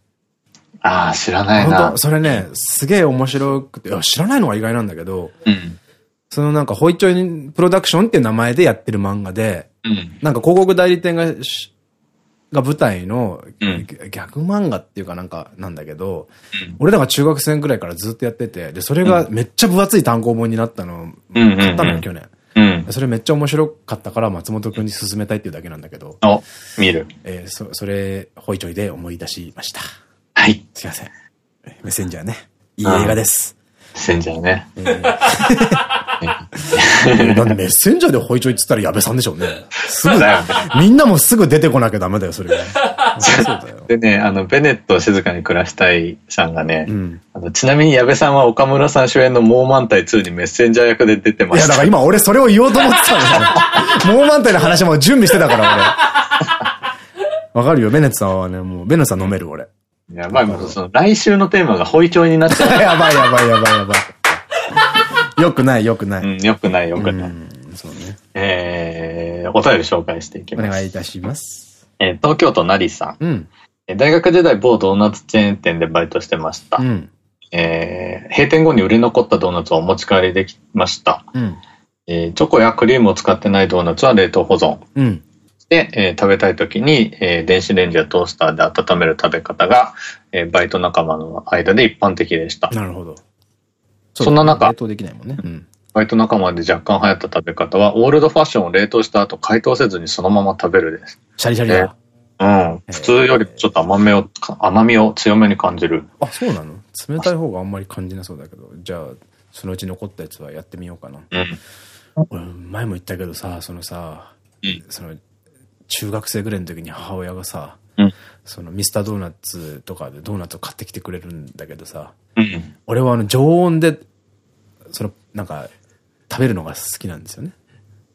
ああ、知らないな本当？それね、すげえ面白くて、いや、知らないのが意外なんだけど、うん。そのなんか、ホイチョイプロダクションっていう名前でやってる漫画で、うん。なんか広告代理店がし、が舞台の、うんギャグ漫画っていうかなんかなんだけど、うん俺らが中学生くらいからずっとやってて、で、それがめっちゃ分厚い単行本になったの、買ったのよ、去年。うん。それめっちゃ面白かったから松本くんに勧めたいっていうだけなんだけど、お、見る。えーそ、それ、ホイチョイで思い出しました。はい。すいません。えーメッセンジャーね。いい映画です。メッセンジャーね。えーなんでメッセンジャーでホイチョイっつったら矢部さんでしょうね。すぐ、だよね。みんなもすぐ出てこなきゃダメだよ、それは。そうだよ。でね、あの、ベネット静かに暮らしたいさんがね、うん。あのちなみに矢部さんは岡村さん主演のモーマンタイ2にメッセンジャー役で出てまいや、した。だから今俺それを言おうと思ってたんですよ。モーマンタイの話も準備してたから、俺。わかるよ、ベネットさんはね、もう、ベネットさん飲める、俺。やばい、もうその、来週のテーマがホイチョイになっちゃやばいやばいやばいやばい。よくない、よくなう。い。うん、よくない、よくない。うんそうね。えー、お便り紹介していきおます。願いいたします。えー東京都なりさん。うん。えー大学時代某ドーナツチェーン店でバイトしてました。うん。えー閉店後に売れ残ったドーナツをお持ち帰りできました。うん。えーチョコやクリームを使ってないドーナツは冷凍保存。うん。で、えー食べたい時に、えー電子レンジやトースターで温める食べ方が、えーバイト仲間の間で一般的でした。なるほど。そんな中冷凍できないもんね。うん。バイト仲間で若干流行った食べ方は、オールドファッションを冷凍した後解凍せずにそのまま食べるです。シャリシャリだ。うん。普通よりちょっと甘めを、甘みを強めに感じる。あ、そうなの？冷たい方があんまり感じなそうだけど。じゃあ、そのうち残ったやつはやってみようかな。うん。俺、前も言ったけどさ、そのさ、うんその、中学生ぐらいの時に母親がさ、うんそのミスタードーナツとかでドーナツを買ってきてくれるんだけどさ、うん。俺はあの常温で、その、なんか、食べるのが好きなんですよね。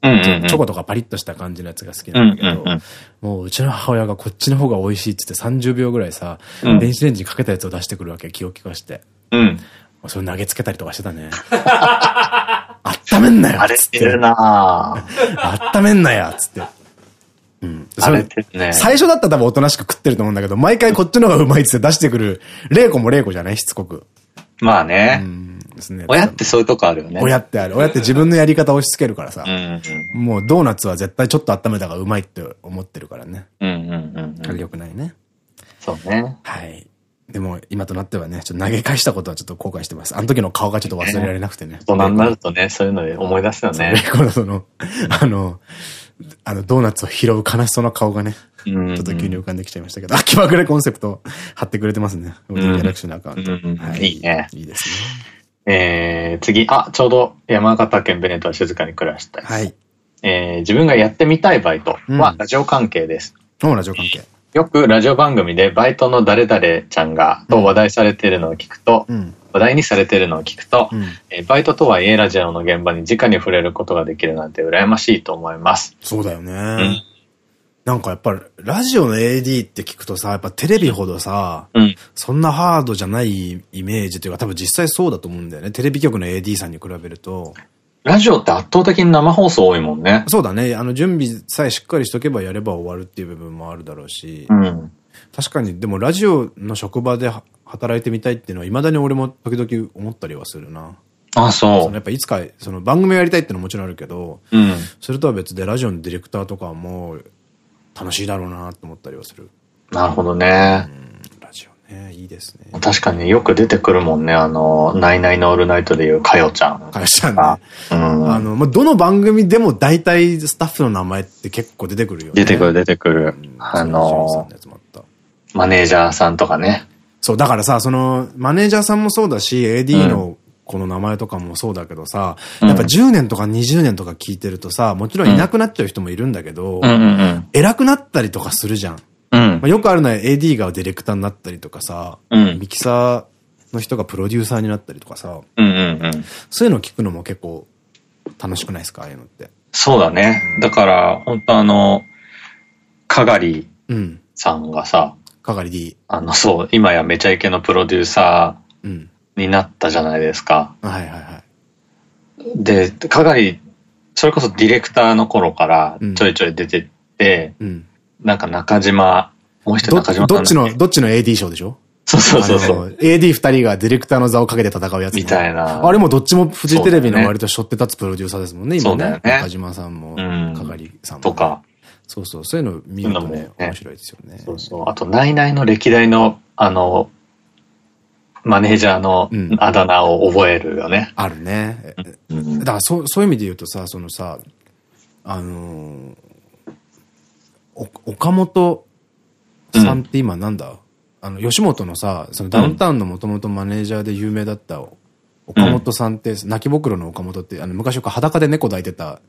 チョコとかパリッとした感じのやつが好きなんだけどもううちの母親がこっちの方が美味しいって言って30秒ぐらいさ、うん電子レンジにかけたやつを出してくるわけ、気を利かして。うん。それ投げつけたりとかしてたね。温めんなよ荒れつってて。るなぁ。温めんなよつって。ね。最初だったら多分おとなしく食ってると思うんだけど、毎回こっちの方がうまいって出してくる、玲子も玲子じゃないしつこく。うまあね。ん。ですね。親ってそういうとこあるよね。親ってある。親って自分のやり方を押し付けるからさう。んもうドーナツは絶対ちょっと温めた方がうまいって思ってるからね。うん。うんうんうんうん。良くないね。そうね。はい。でも今となってはね、ちょっと投げ返したことはちょっと後悔してます。あの時の顔がちょっと忘れられなくてね。大人になるとね、そういうので思い出すよね。その、あの、あの、ドーナツを拾う悲しそうな顔がね、ちょっと急に浮かんできちゃいましたけど、秋葉くれコンセプト貼ってくれてますね。ギャラクシーのアカウント。うんはいいねいいですえー、次、あ、ちょうど山形県ベネットは静かに暮らしたいね。はい。えー自分がやってみたいバイトうんはラジオ関係です。もうラジオ関係。よくラジオ番組でバイトの誰々ちゃんがと話題されているのを聞くと、うん。話題にされているのを聞くと、うん。えーバイトとはいえラジオの現場に直に触れることができるなんて羨ましいと思います。そうだよね。んなんかやっぱり、ラジオの AD って聞くとさ、やっぱテレビほどさ、うん。そんなハードじゃないイメージというか、多分実際そうだと思うんだよね。テレビ局の AD さんに比べると。ラジオって圧倒的に生放送多いもんね。そうだね。あの、準備さえしっかりしとけばやれば終わるっていう部分もあるだろうし。うん。確かに、でもラジオの職場では働いてみたいっていうのは、未だに俺も時々思ったりはするな。あ、そそのやっぱいつか、その番組をやりたいっていうのはもちろんあるけど、う。うん。それとは別でラジオのディレクターとかも楽しいだろうなって思ったりはする。なるほどね。ラジオね、いいですね。確かによく出てくるもんね。あの、ナイナイのオールナイトでいうかよちゃん。会社ね。うん。あの、まあ、どの番組でも大体スタッフの名前って結構出てくるよね。出てくる出てくる。うんあそのマネージャーさんとかね。そう、だからさ、その、マネージャーさんもそうだし、AD のこの名前とかもそうだけどさ、うんやっぱ10年とか20年とか聞いてるとさ、もちろんいなくなっちゃう人もいるんだけど、偉くなったりとかするじゃん。うん。うんまあ、よくあるのは AD がディレクターになったりとかさ、うんミキサーの人がプロデューサーになったりとかさ。そういうのを聞くのも結構楽しくないですかああいうのって。そうだね。だから、本当あの、かがりうん。さんがさ、かがり D。あの、そう、今やめちゃイケのプロデューサうん。ーになったじゃないですか。はいはいはい。で、かがり、それこそディレクターの頃からちょいちょい出てって、うん。なんか中島、もう一人ど中島どっちの、どっちの AD 賞でしょ？そうそうそうそう。AD 二人がディレクターの座をかけて戦うやつね、みたいなあれもどっちもフジテレビの割と背負って立つプロデューサーですもんね、今ね。中島さんも、うんかがりさんも、と。か、そうそう、そういうの見るとねね面白いですよね。そうそう。あと、ナイナイの歴代の、あの、マネージャーのうんあだ名を覚えるよね。あるね。うんだからそう、そういう意味で言うとさ、そのさ、あのーお岡本さんって今なんだ、あの、吉本のさ、そのダウンタウンのもともとマネージャーで有名だった岡本さんって、泣きぼくろの岡本って、あの、昔よく裸で猫抱いてた、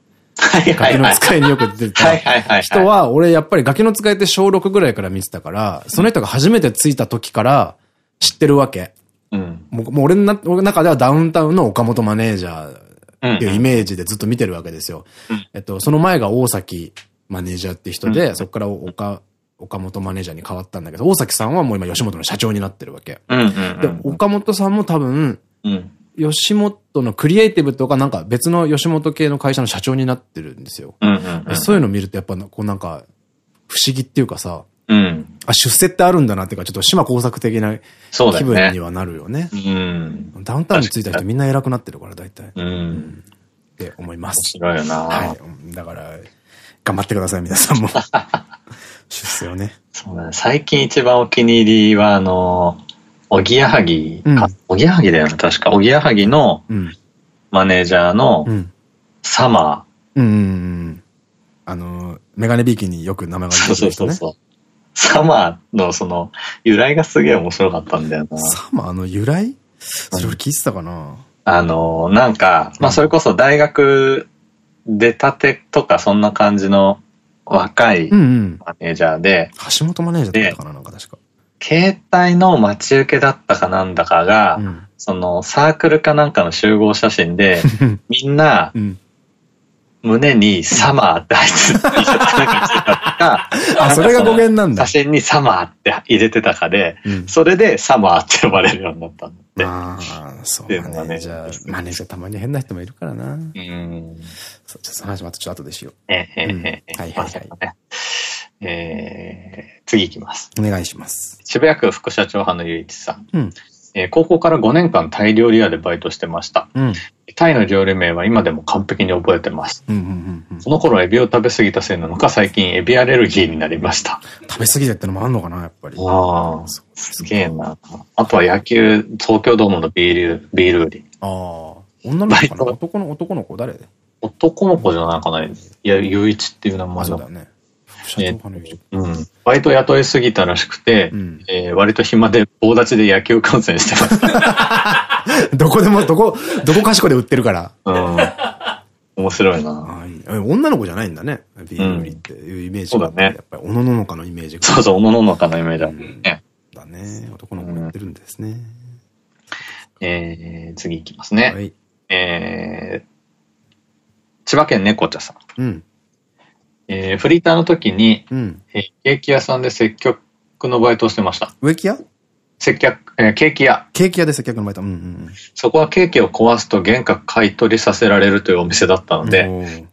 はいはガキの。使いによく出てはいた。人、は、俺やっぱりガキの使いって小6ぐらいから見てたから、その人が初めて着いた時から知ってるわけ。うん。もう俺の中ではダウンタウンの岡本マネージャーうんっていうイメージでずっと見てるわけですよ。うんえっと、その前が大崎マネージャーって人で、そこから岡、岡本マネージャーに変わったんだけど、大崎さんはもう今吉本の社長になってるわけ。うんうんで、岡本さんも多分、うん。吉本のクリエイティブとかなんか別の吉本系の会社の社長になってるんですよ。そういうの見るとやっぱこうなんか不思議っていうかさ、うん。あ、出世ってあるんだなっていうか、ちょっと島工作的な気分に。はなるよね。うん。ダウンタウンに着いた人みんな偉くなってるから、大体。っうん。て思いま面す。白いよな、はい。だから、頑張ってください、皆さんも。出世をね。そうだね。最近一番お気に入りは、あの、おぎやはぎかうん、おぎやはぎだよね、確か。おぎやはぎのうん。マネージャーのうん。サマうんうんうん。あの、メガネビーキによく名前ー。が出てる人ね。そうそうそう。サマーのその由来がすげえ面白かったんだよな。サマーの由来？それ俺聞いてたかな？あの、なんか、まあそれこそ大学出たてとかそんな感じの若いうんうん。マネージャーで、橋本マネージャーだったかななんか確か。携帯の待ち受けだったかなんだかが、うん。そのサークルかなんかの集合写真で、みんなうん。胸にサマーって入ってる T シャツなんかしてたとか、あ、それが語源なんだ。写真にサマーって入れてたかで、うん。それでサマーって呼ばれるようになったんだって。ああ、そう。っていうのがねマネージャー、マネージャーたまに変な人もいるからな。うん。そうじゃあその話またちょっと後でしよえええうんえええはいはいはいえー次行きます。う。お願いします。渋谷区副社長派のゆういちさん。うん。えー高校から5年間タイ料理屋でバイトしてました。うん。タイの料理名は今でも完璧に覚えてます。その頃エビを食べ過ぎたせいなのか最近エビアレルギーになりました。食べ過ぎてってのもあんのかな、やっぱり。ああ、すげえな。あとは野球、東京ドームのビール、ビール売り。ああ。女の子かな？男の、男の子誰？男の子じゃないかな。いや、ゆういちっていう名あ、前だそうだ。よね。社長派の人。うん。バイト雇いすぎたらしくて、うん。えー割と暇で棒立ちで野球観戦してます。どこでも、どこ、どこかしこで売ってるから。うん。面白いな。女の子じゃないんだね。ビール売りっていうイメージがそうだねやっぱり、おのののかのイメージが。そうそう、おのののかのイメージあるね。だね。男の子も売ってるんですね。えー、次いきますね。はい。えー、千葉県猫茶さん。うん。えー、フリーターの時に、うん。えーケーキ屋さんで接客のバイトをしてました。植木屋？接客、えーケーキ屋。ケーキ屋で接客のバイト。うんうんそこはケーキを壊すと原価買い取りさせられるというお店だったうん。ので、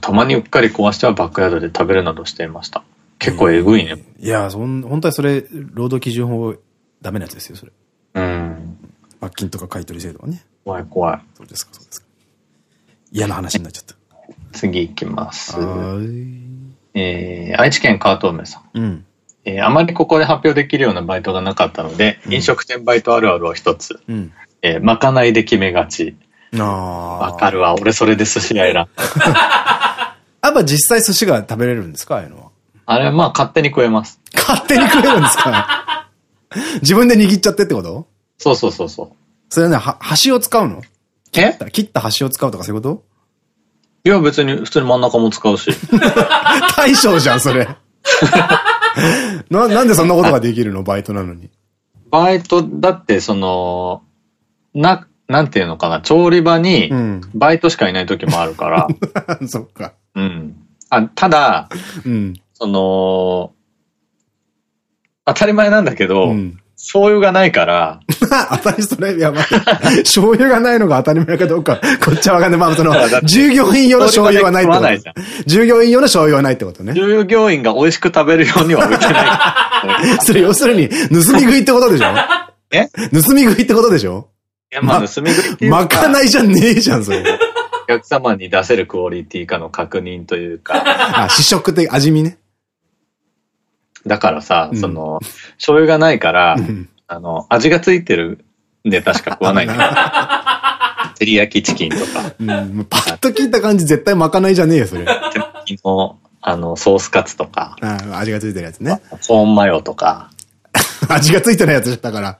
たまにうっかり壊してはバックヤードで食べるなどしていました。結構えぐいね。いや、そん、本当はそれ、労働基準法ダメなやつですよ、それ。うん。罰金とか買い取り制度はね。怖い怖い。そうですか、そうですか。嫌な話になっちゃった。次行きます。えー、愛知県川東梅さん。うん。えーあまりここで発表できるようなバイトがなかったので、うん飲食店バイトあるあるを一つ。うん。えーまかないで決めがち。ああ。わかるわ。俺それで寿司屋選んだ。やっぱ実際寿司が食べれるんですかああいうのは？あれはまあ勝手に食えます。勝手に食えるんですか？自分で握っちゃってってこと？そうそうそうそう。それはね、は箸を使うの？え？切った箸を使うとかそういうこいや別に普通に真ん中も使うし。と 大将じゃん、それ。な、なんでそんなことができるの？バイトなのに。バイトだってその、な、なんていうのかな、調理場にうん。バイトしかいない時もあるから。そっか。うん。あ、ただ、うん。その、当たり前なんだけど、うん。醤油がないから、当たりそれ、やばい。醤油がないのが当たり前かどうか、こっちはわかんない。まあ、その従業員用の醤油はないって。こと。従業員用の醤油はないってことね。従業員が美味しく食べるようには置いてない。それ要するに、盗み食いってことでしょ？え？盗み食いってことでしょ？いや、まあ、ま盗み食いっていうまかか、ないじゃねえじゃん、それ。お客様に出せるクオリティかの確認というか、あ、試食って味見ね。だからさ、うんその、醤油がないからう、んあの、味がついてるネタしか食わないんだよ。照り焼きチキンとか、うん、パッと聞いた感じ絶対まかないじゃねえよ、それ。の、あの、ソースカツとか、あ味がついてるやつね。コーンマヨとか、味がついてないやつだから。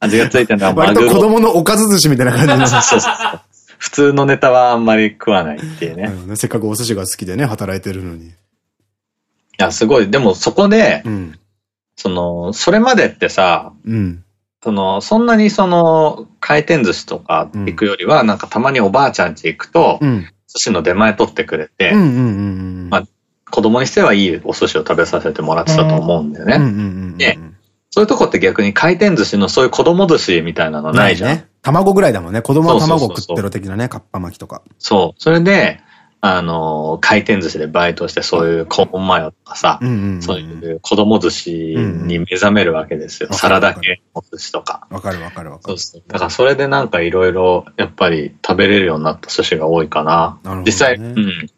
味がついてるのはマ割と。子供のおかず寿司みたいな感じの。そうそうそう。普通のネタはあんまり食わないっていうね。せっかくお寿司が好きでね、働いてるのに。や、すごい。でもそこでう、ん。その、それまでってさ、うん。その、そんなにその、回転寿司とか行くよりは、なんかたまにおばあちゃん家行くと、うん。寿司の出前取ってくれて、うんうんうんうん。まあ子供にしてはいいお寿司を食べさせてもらってたと思うんだよね。うんうんうんうん。でそういうとこって逆に回転寿司のそういう子供寿司みたいなのないじゃん。ね。卵ぐらいだもんね。子供は卵食ってる的なね、かっぱ巻きとか。そう。それで、あの、回転寿司でバイトして、そういうコーンマヨとかさ、うんうんうん。そういう子供寿司に目覚めるわけですよ。うんサラダ系の寿司とか。わかるわかるわかる。そうそう。だからそれでなんかいろいろやっぱり食べれるようになった寿司が多いかな。なるほどね実際、うん。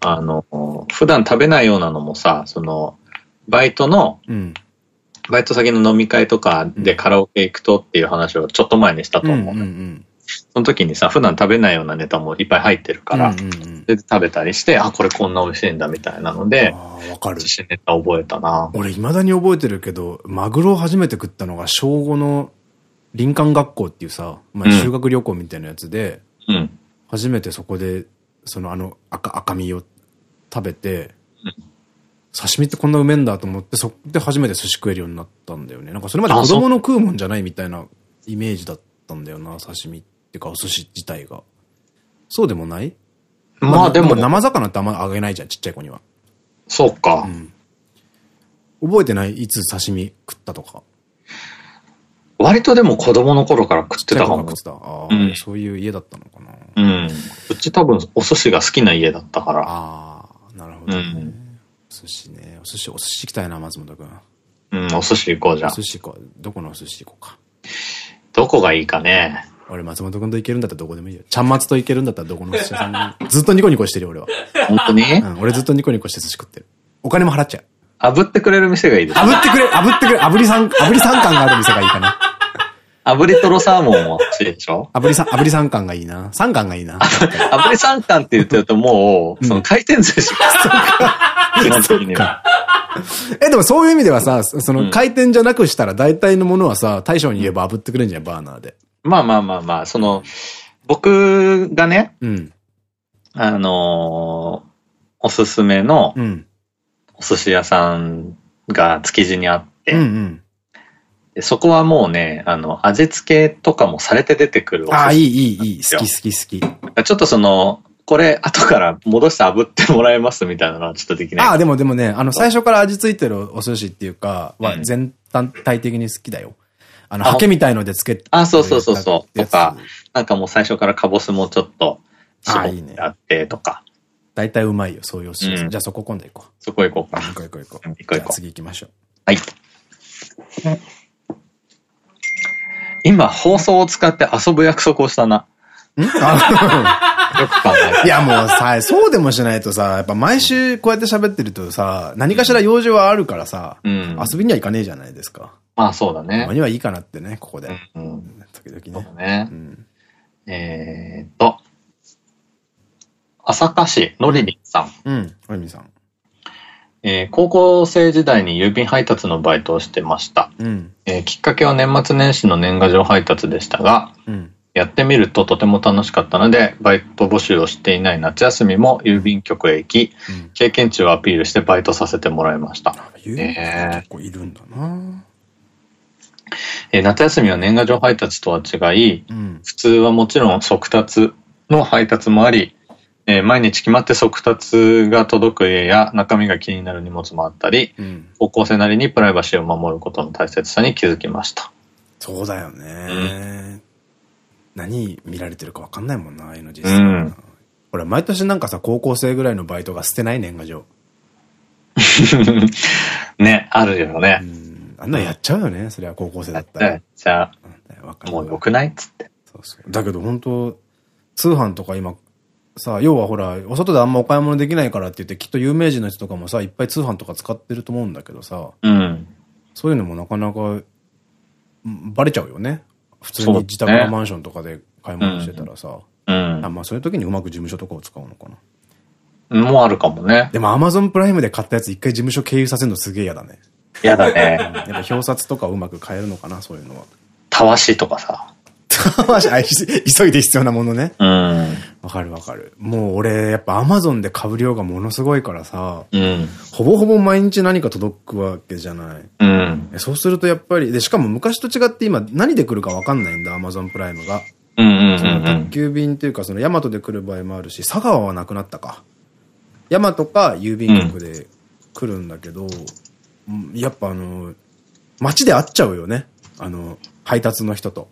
あの、普段食べないようなのもさ、その、バイトの、うん。バイト先の飲み会とかでカラオケ行くとっていう話をちょっと前にしたと思う。その時にさ、普段食べないようなネタもいっぱい入ってるから、で食べたりして、あ、これこんな美味しいんだみたいなので、わかる寿。司ネタ覚えたな。俺、未だに覚えてるけど、マグロを初めて食ったのが小5の林間学校っていうさ、まあ、うん修学旅行みたいなやつで、うん。初めてそこで、そのあの赤、赤身を食べて、うん刺身ってこんなうめえんだと思って、そこで初めて寿司食えるようになったんだよね。なんかそれまであ子供の食うもんじゃないみたいなイメージだったんだよな、刺身っていうかお寿司自体が。そうでもない？まあでも、生魚ってあんまあげないじゃん、ちっちゃい子には。そうか。覚えてない？いつ刺身食ったとか。割とでも子供の頃から食ってたかも食っ。てた。ああ、うんそういう家だったのかな。うん。うち多分お寿司が好きな家だったから。ああ、なるほどね。うんお寿司ね。お寿司、お寿司行きたいな、松本くん。うん、お寿司行こうじゃん。お寿司行こう。どこのお寿司行こうか。どこがいいかね。俺、松本くんと行けるんだったらどこでもいいよ。ちゃんまつと行けるんだったらどこのお寿司屋さんでもいいずっとニコニコしてるよ、俺は。本当に？うん、俺ずっとニコニコして寿司食ってる。お金も払っちゃう。炙ってくれる店がいいです。炙ってくれ、炙ってくれ、炙り三、炙り三貫がある店がいいかな。炙りとろサーモンも欲しいでしょ？炙り三、炙り三貫がいいな。三貫がいいな。炙り三貫って言ってるともう、その回転寿司が。基本的には。え、でもそういう意味ではさ、そうんの回転じゃなくしたら大体のものはさ、大将に言えば炙ってくれるんじゃん、バーナーで。まあまあまあまあ、その、僕がね、うん。あのーおすすめのうん。お寿司屋さんが築地にあって、うんうん。でそこはもうね、あの、味付けとかもされて出てくるお寿司ああ、いい、いい、いい。好き、好き、好き。ちょっとその、これ後から戻して炙ってもらえますみたいなのはちょっとできない。ああ、でもでもね、あの、最初から味付いてるお寿司っていうか、はうん全体的に好きだよ。あの、あハケみたいのでつけて。あそうそうそうそうとかなんかもう最初からカボスもちょっと絞あいいねってあってとか、大体うまいよ、そういうお寿司屋さん。うんじゃあそこ今度行こそこ行こうう。か。行こう行こう行こう。行こう行こう次行きましょう。はい。今、放送を使って遊ぶ約束をしたな。ん？あ よく考えた。いやもうさ、そうでもしないとさ、やっぱ毎週こうやって喋ってるとさ、何かしら用事はあるからさ、うん。遊びには行かねえじゃないですか。まあそうだたまね。にはいいかなってね、ここで。うん。時そう々ね。だねう。ん。えーっと、朝霞市のりりんさん。うん。おみさん。えー高校生時代に郵便配達のバイトをしてました。うん。えーきっかけは年末年始の年賀状配達でしたが、うん。やってみるととても楽しかったので、バイト募集をしていない夏休みも郵便局へ行き、うん。経験値をアピールしてバイトさせてもらいました。あ、言うの結構いるんだなえー夏休みは年賀状配達とは違い、うん。普通はもちろん速達の配達もあり、えー毎日決まって速達が届く家や中身が気になる荷物もあったり、うん。高校生なりにプライバシーを守ることの大切さに気づきました。そうだよね。何見られてるか分かんないもんな、ああいうの実際。うん俺、毎年なんかさ、高校生ぐらいのバイトが捨てない年賀状。ね、あるよねう。ん。あんなんやっちゃうよね、それは高校生だったら。じゃあ、うんわかるもう良くないっつって。そうそう。だけど本当通販とか今、さ、要はほら、お外であんまお買い物できないからって言って、きっと有名人の人とかもさ、いっぱい通販とか使ってると思うんだけどさ、うん。そういうのもなかなか、んバレちゃうよね。普通に自宅のマンションとかで買い物してたらさ。うんあ。まあそういう時にうまく事務所とかを使うのかな。もうあるかもね。でも Amazon プライムで買ったやつ一回事務所経由させるのすげえ嫌だね。やだね。やっぱ表札とかをうまく変えるのかな、そういうのは。たわしとかさ。あ急いで必要なものね。うん。わかるわかる。もう俺、やっぱ Amazon で買う量がものすごいからさ、うん。ほぼほぼ毎日何か届くわけじゃない。うん。そうするとやっぱり、で、しかも昔と違って今何で来るかわかんないんだ、Amazon プライムが。うんそのうん。宅急便っていうか、そのヤマトで来る場合もあるし、佐川はなくなったか。ヤマトか郵便局で来るんだけど、うんやっぱあの、街で会っちゃうよね。あの、配達の人と。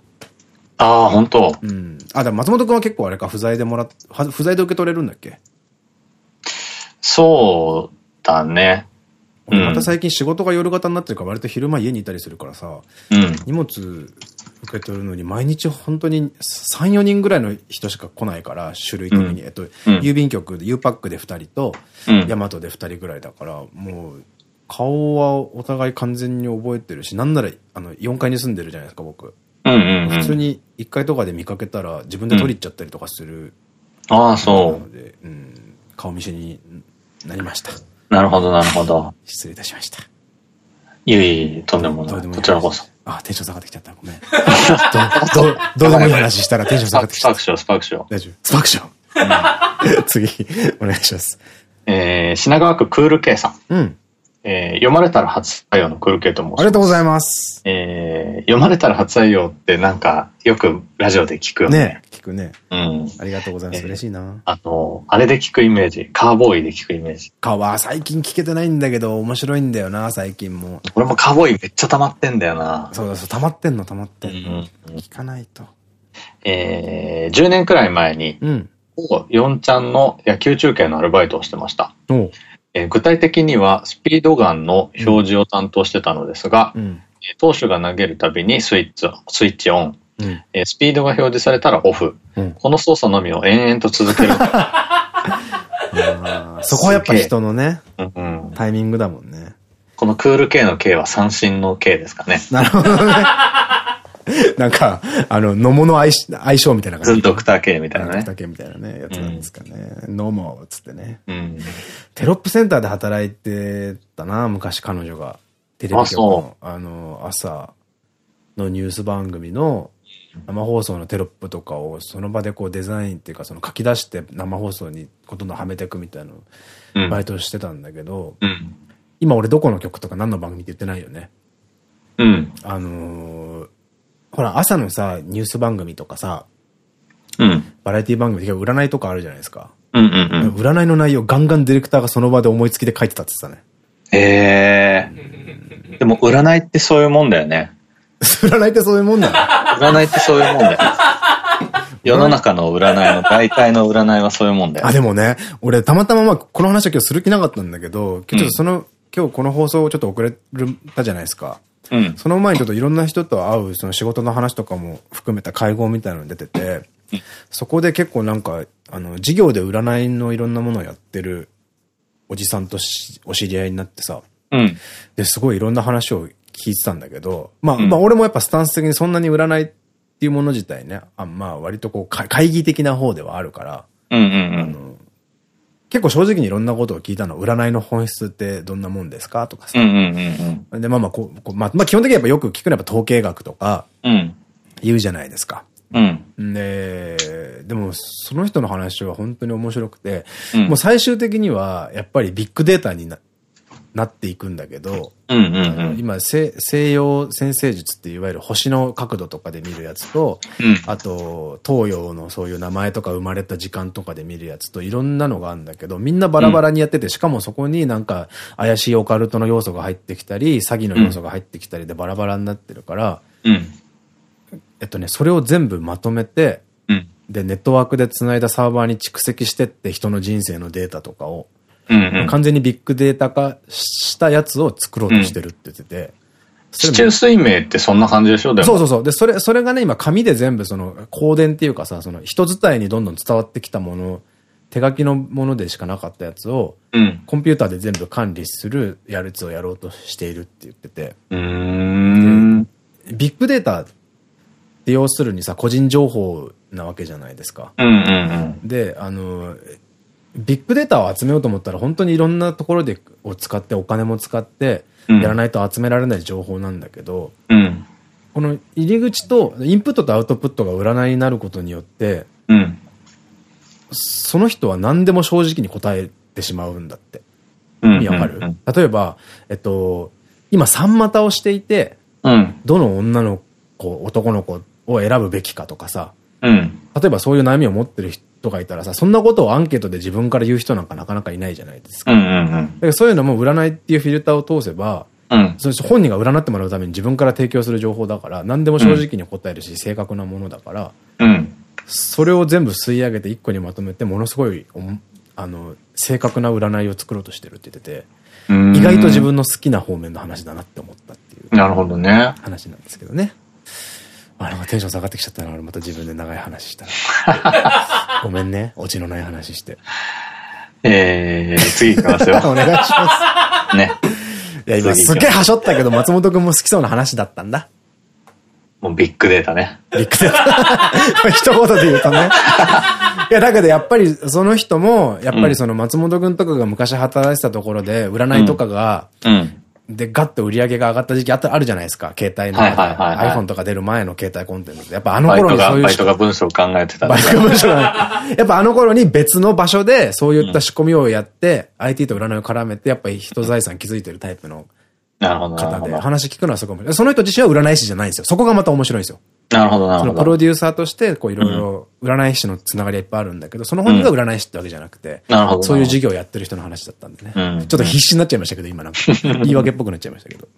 ああ、本当うん。あ、だ松本くんは結構あれか、不在でもらっ、は不在で受け取れるんだっけ？そうだね。俺また最近仕事が夜型になってるから割と昼間家にいたりするからさ、うん。荷物受け取るのに毎日本当に3、4人ぐらいの人しか来ないから、種類的に。えっと、郵便局で、U パックで2人と、うん。ヤマトで2人ぐらいだから、もう、顔はお互い完全に覚えてるし、なんなら、あの、4階に住んでるじゃないですか、僕。うんうんうん。普通に1階とかで見かけたら自分で取り行っちゃったりとかする。ああ、なそので、うん、顔見知りになりました。う。なるほど、なるほど。失礼いたしました。いえいえ、とんでもない。こちらこそ。あ、テンション下がってきちゃった。ごめん。ど、ど、どうでもいい話したらテンションス下がってきちゃった。パークショー、スパークショー。大丈夫。スパークショー。次、お願いします。えー、品川区クール K さん。うん。えー、読まれたら初採用のクール K と申します。ありがとうございます。えー、読まれたら初採用ってなんか、よくラジオで聞くよね。ね聞くね。うん。ありがとうございます。えー嬉しいな。あの、あれで聞くイメージ。カーボーイで聞くイメージ。かは最近聞けてないんだけど、面白いんだよな、最近も。俺もカーボーイめっちゃ溜まってんだよな。そうだそう、溜まってんの、溜まってんの。うん聞かないと。えー、10年くらい前に、うん。4ちゃんの野球中継のアルバイトをしてました。おう。えー具体的にはスピードガンの表示を担当してたのですが、うん。えー投手が投げるたびにスイッチ、スイッチオン、うん。えースピードが表示されたらオフ。うん。この操作のみを延々と続ける。そこはやっぱ人のね、うんうんタイミングだもんね。このクール K の K は三振の K ですかね。なるほどね。なんか、あの、野物相し相性みたいな感じ。ドクター K みたいなね。だけみたいなね、やつなんですかね。ノモっつってね。うん。テロップセンターで働いてたな、昔彼女が。テレビ局の、あの、朝のニュース番組の生放送のテロップとかをその場でこうデザインっていうかその書き出して生放送にどんどんはめていくみたいなうん。バイトしてたんだけど、うん。今俺どこの曲とか何の番組って言ってないよね。うん。あのーほら朝のさ、ニュース番組とかさ、うん。バラエティ番組で占いとかあるじゃないですか。うん。うん。占いの内容ガンガンディレクターがその場で思いつきで書いてたって言ってたね。へえ。でも占いってそういうもんだよね。占いってそういうもんだね。占いってそういうもんだよ。世の中の占いの大体の占いはそういうもんだよあ、。でもね、俺たまたままあこの話は今日する気なかったんだけど、今日ちょっとその、今日この放送ちょっと遅れたじゃないですか。うん。その前にちょっといろんな人と会う、その仕事の話とかも含めた会合みたいなのに出てて、そこで結構なんか、あの、授業で占いのいろんなものをやってるおじさんとしお知り合いになってさ、うん。で、すごいいろんな話を聞いてたんだけど、まあ、うんまあ俺もやっぱスタンス的にそんなに占いっていうもの自体ね、あまあ割とこうか会議的な方ではあるから、うんうん結構正直にいろんなことを聞いたの。占いの本質ってどんなもんですかとかさ。で、まあまあこう、こうまあ、まあ基本的にやっぱよく聞くのはやっぱ統計学とか。言うじゃないですか。うん。で、でもその人の話は本当に面白くて、うんもう最終的にはやっぱりビッグデータにななっていくんだけど。今西、西洋先生術っていわゆる星の角度とかで見るやつと、うんあと、東洋のそういう名前とか生まれた時間とかで見るやつといろんなのがあるんだけど、みんなバラバラにやってて、しかもそこになんか怪しいオカルトの要素が入ってきたり、詐欺の要素が入ってきたりでバラバラになってるから、うん。えっとね、それを全部まとめて、うん。で、ネットワークで繋いだサーバーに蓄積してって人の人生のデータとかを。完全にビッグデータ化したやつを作ろうとしてるって言ってて、それも市中水明ってそんな感じでしょ？でも。そうそうそう。で、それ、それがね、今紙で全部その、香典っていうかさ、その人伝いにどんどん伝わってきたもの、手書きのものでしかなかったやつを、うん。コンピューターで全部管理するやるやつをやろうとしているって言ってて、うーん。ビッグデータって要するにさ、個人情報なわけじゃないですか。うんうんで、あの、ビッグデータを集めようと思ったら本当にいろんなところでを使ってお金も使ってうんやらないと集められない情報なんだけど、うん。うん。この入り口とインプットとアウトプットが占いになることによって、うん。その人は何でも正直に答えてしまうんだって。うん。意味わかる？うん。例えば、えっと、今三股をしていて、うん。どの女の子、男の子を選ぶべきかとかさ、うん。例えばそういう悩みを持ってる人がいたらさ、そんなことをアンケートで自分から言う人なんかなかなかいないじゃないですか。そういうのも占いっていうフィルターを通せば、うん。そして本人が占ってもらうために自分から提供する情報だから、何でも正直に答えるし、正確なものだから、うん。それを全部吸い上げて一個にまとめて、ものすごいあの、正確な占いを作ろうとしてるって言ってて、うん意外と自分の好きな方面の話だなって思ったっていうなるほどね。話なんですけどね。あ、なんかテンション下がってきちゃったな、俺また自分で長い話したら。ごめんね、オチのない話して。えー、次いきますよ。お願いしまね。す。いや、今すっげえはしょったけど、松本くんも好きそうな話だったんだ。もうビッグデータね。ビッグデータ。一言で言うとね。いや、だけどやっぱりその人も、やっぱりその松本くんとかが昔働いてたところで、占いとかが、うん。で、ガッと売り上げが上がった時期あった、あるじゃないですか。携帯の。iPhone とか出る前の携帯コンテンツで。やっぱあの頃にそういうバイトが文章を考えてたんバでイト文書がやっぱあの頃に別の場所でそういった仕込みをやって、IT と占いを絡めて、やっぱり人財産築いてるタイプの方で、ほど。話聞くのはすごい面白い。その人自身は占い師じゃないんですよ。そこがまた面白いんですよ。なるほど、なるほど。そのプロデューサーとして、こういろいろ占い師のつながりはいっぱいあるんだけど、その本人が占い師ってわけじゃなくて、なるほどそういう事業をやってる人の話だったんでね。うんちょっと必死になっちゃいましたけど、今なんか。言い訳っぽくなっちゃいましたけど。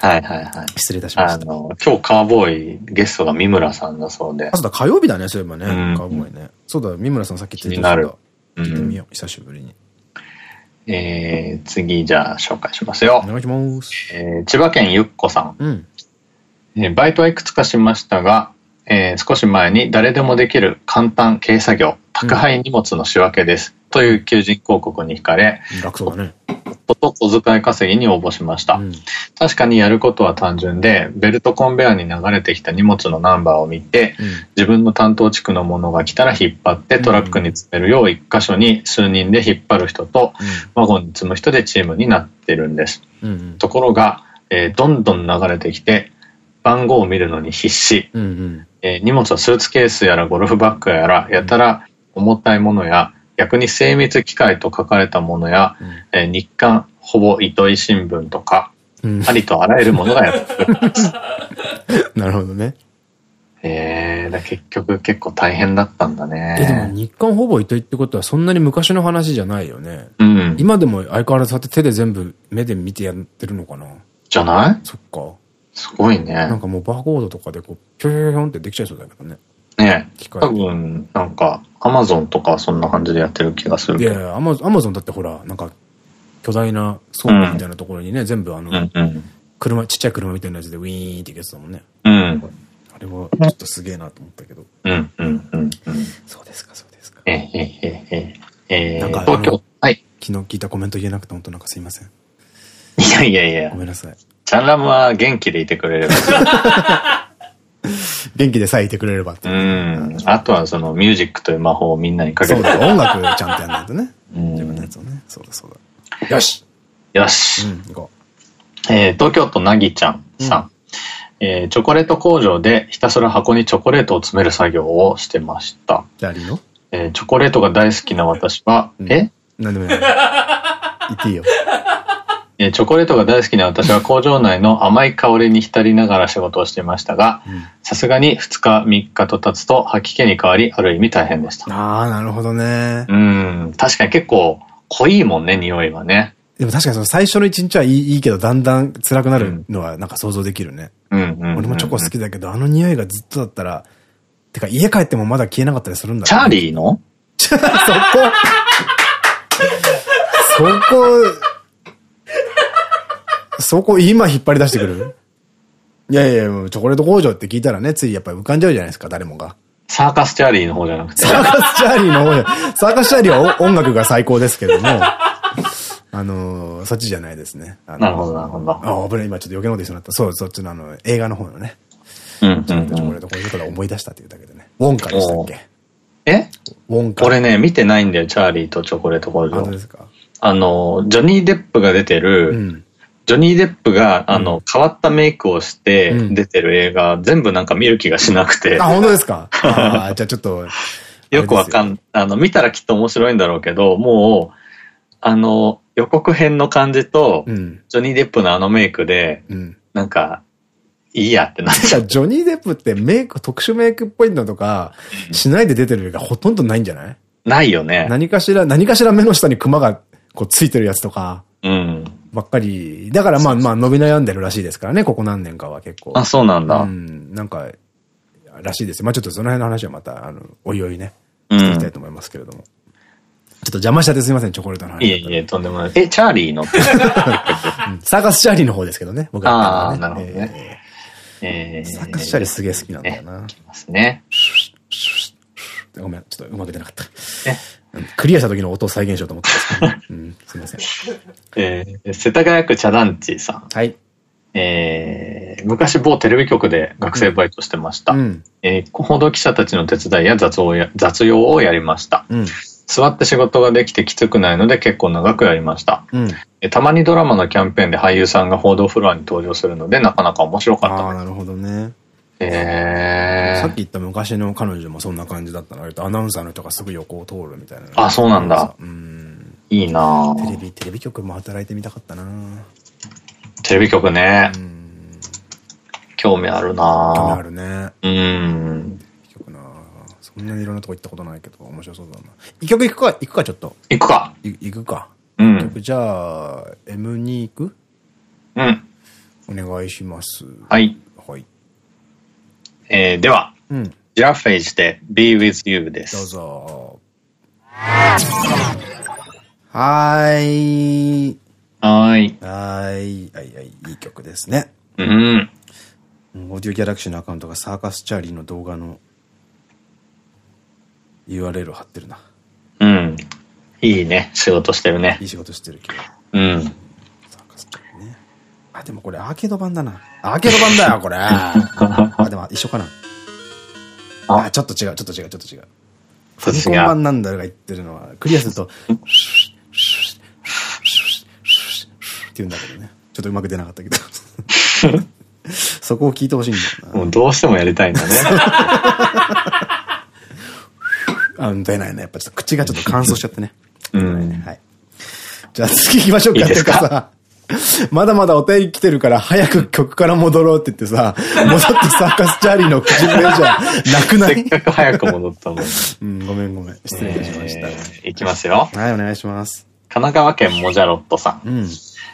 はいはいはい。失礼いたしました。あの、今日カーボーイゲストが三村さんだそうであ、。そうだ、火曜日だね、そういえばね。うんカウボーイね。そうだ、三村さんさっきツイート気になる。聞いてみよう、久しぶりに。えー、次じゃあ紹介しますよお。願いします。えー千葉県ゆっこさん。うん。えーバイトはいくつかしましたが、えー少し前に誰でもできる簡単軽作業、宅配荷物の仕分けです。という求人広告に惹かれ、楽そうだね。夫と小遣い稼ぎに応募しました。うん。確かにやることは単純で、ベルトコンベアに流れてきた荷物のナンバーを見て、自分の担当地区のものが来たら引っ張ってトラックに詰めるよう一箇所に数人で引っ張る人とワゴンに積む人でチームになってるんです。うん。うん。ところが、えーどんどん流れてきて、番号を見るのに必死。うん。うん。えー荷物はスーツケースやらゴルフバッグやら、やたら重たいものや、逆に精密機械と書かれたものや、えー日刊ほぼ糸井新聞とか、うん。ありとあらゆるものがやってくる。なるほどね。えー、だ結局結構大変だったんだえ、でもね。日韓ほぼ糸井ってことはそんなに昔の話じゃないよね。うん。今でも相変わらず手で全部目で見てやってるのかなじゃない？そっか。すごいねなん。かもうバーコードとかでこう、ぴょぴょぴょんってできちゃいそうだけどね。ね多分、なんか、アマゾンとかはそんな感じでやってる気がする。いやいや、アマアマゾンだってほら、なんか、巨大な倉庫みたいなところにね、全部あの、うんうん。車、ちっちゃい車みたいなやつでウィーンっていくやつだもんね。うん。あれはちょっとすげえなと思ったけど。うんうんうんうん。そうですか、そうですか。えええええええなんか東京。はい。昨日聞いたコメント言えなくて本当なんかすいません。いやいやいやご。めんなさい。チャンラムは元気でいてくれれば。元気でさえいてくれればってういう。ん。あとはそのミュージックという魔法をみんなにかけて。そうだ、音楽ちゃんとやんないとね。うん自分のやつをね。そうだそうだ。よしよし。うん、行こえー東京都なぎちゃんさん。えーチョコレート工場でひたすら箱にチョコレートを詰める作業をしてました。う。じゃあ、いいのえーチョコレートが大好きな私は、うんえ？なんでもない。言っていいよ。えーチョコレートが大好きな私は工場内の甘い香りに浸りながら仕事をしていましたが、うんさすがに2日3日と経つと吐き気に変わり、ある意味大変でした。ああ、なるほどね。うん、確かに結構濃いもんね、匂いはね。でも確かにその最初の一日はいいいいけど、だんだん辛くなるのはなんか想像できるね。うん俺もチョコ好きだけど、あの匂いがずっとだったら、てか家帰ってもまだ消えなかったりするんだチャーリーの？そ こそこ、そこ今引っ張り出してくる？いやいや、チョコレート工場って聞いたらね、ついやっぱり浮かんじゃうじゃないですか、誰もが。サーカスチャーリーの方じゃなくて。サーカスチャーリーの方で、サーカスチャーリーはお音楽が最高ですけども、あのーそっちじゃないですね。あのなるほど、なるほど。あ、危ない、今ちょっと余計なこと言いそうになった。そう、そっちのあの、映画の方のね、うんうんチョうんコレート工場から思い出したっていうだけでね。ウォンカでしたっけ？え？ウォンカ。俺ね、見てないんだよ、チャーリーとチョコレート工あ、本当場で。すか？あの、ジョニー・デップが出てる、うん。ジョニー・デップが、あの、変わったメイクをしてうん出てる映画、全部なんか見る気がしなくてあ、、本当ですか？あーじゃあちょっと、よくわかんん、あの、見たらきっと面白いんだろうけど、もう、あの、予告編の感じと、うん。ジョニー・デップのあのメイクで、うん。なんか、いいやってなっちゃう。ジョニー・デップってメイク、特殊メイクっぽいのとか、しないで出てる映画ほとんどないんじゃない？ないよね。何かしら、何かしら目の下にクマがこうついてるやつとか、うん。ばっかり。だからまあまあ伸び悩んでるらしいですからね、ここ何年かは結構。あ、そうなんだ。ううん。ん、なんか、らしいですよ。まあちょっとその辺の話はまた、あの、おいおいね、していきたいと思いますけれども。っと邪魔しちゃってすいません、チョコレートの話。いえいえ、とんでもない。え、チャーリーの？サーカスチャーリーの方ですけどね、僕は、ああ、なるほどね。えサーカスチャーリーすげえ好きなんだよな。ますね。ごめん、ちょっとうまく出なかった。え？うんクリアした時の音を再現しようと思ったんですね、うん、すいません。えー世田谷区茶団地さん。はい。えー昔某テレビ局で学生バイトしてました。うん。えー報道記者たちの手伝いや雑をや雑用をやりました。うん。座って仕事ができてきつくないので結構長くやりました。うん。えーたまにドラマのキャンペーンで俳優さんが報道フロアに登場するのでなかなか面白かったなるほどね。えーさっき言った昔の彼女もそんな感じだったの。割とアナウンサーの人がすぐ横を通るみたいな。あそうなんだうん。いいなぁテレビ、テレビ局も働いてみたかったなテレビ局ねう。ん。興味ある興味あなるね。ぁうん。曲なそんなにいろんなとこ行ったことないけど、面白そうだな。一曲行くか、行くか、ちょっと。行くか。い行くか。うん。曲じゃあ、M2 行く？うん。お願いします。はい。はい。えーでは、うん。どジラフェイジで Be With You でうす。ぞ。はーい。はーい。はーい。はいはい。いい曲ですね。うん。うんオーディオギャラクシーのアカウントがサーカスチャーリーの動画の URL を貼ってるな。うん。いいね。仕事してるねい。い仕事してるけど。うん。サーカスチャーリーね。あ、でもこれアーケード版だな。アーケード版だよ、これ。あ、でも一緒かな。ああ、ちょっと違う、ちょっと違う、ちょっと違う。ファミコン版なんだが言ってるのは、クリアすると、って言うんだけどね。ちょっとうまく出なかったけど。そこを聞いてほしいんだよな。もうどうしてもやりたいんだね。あ、出ないね。やっぱちょっと口がちょっと乾燥しちゃってね。うん。はい。じゃあ次行きましょうか。いいですか？てかさ、まだまだお便り来てるから早く曲から戻ろうって言ってさ、戻ってサーカスチャーリーの口笛じゃなくない？せっかく早く戻ったもん。うん、ごめんごめん。失礼いたしました。えーいきますよ。はい、お願いします。神奈川県モジャロットさん。うん。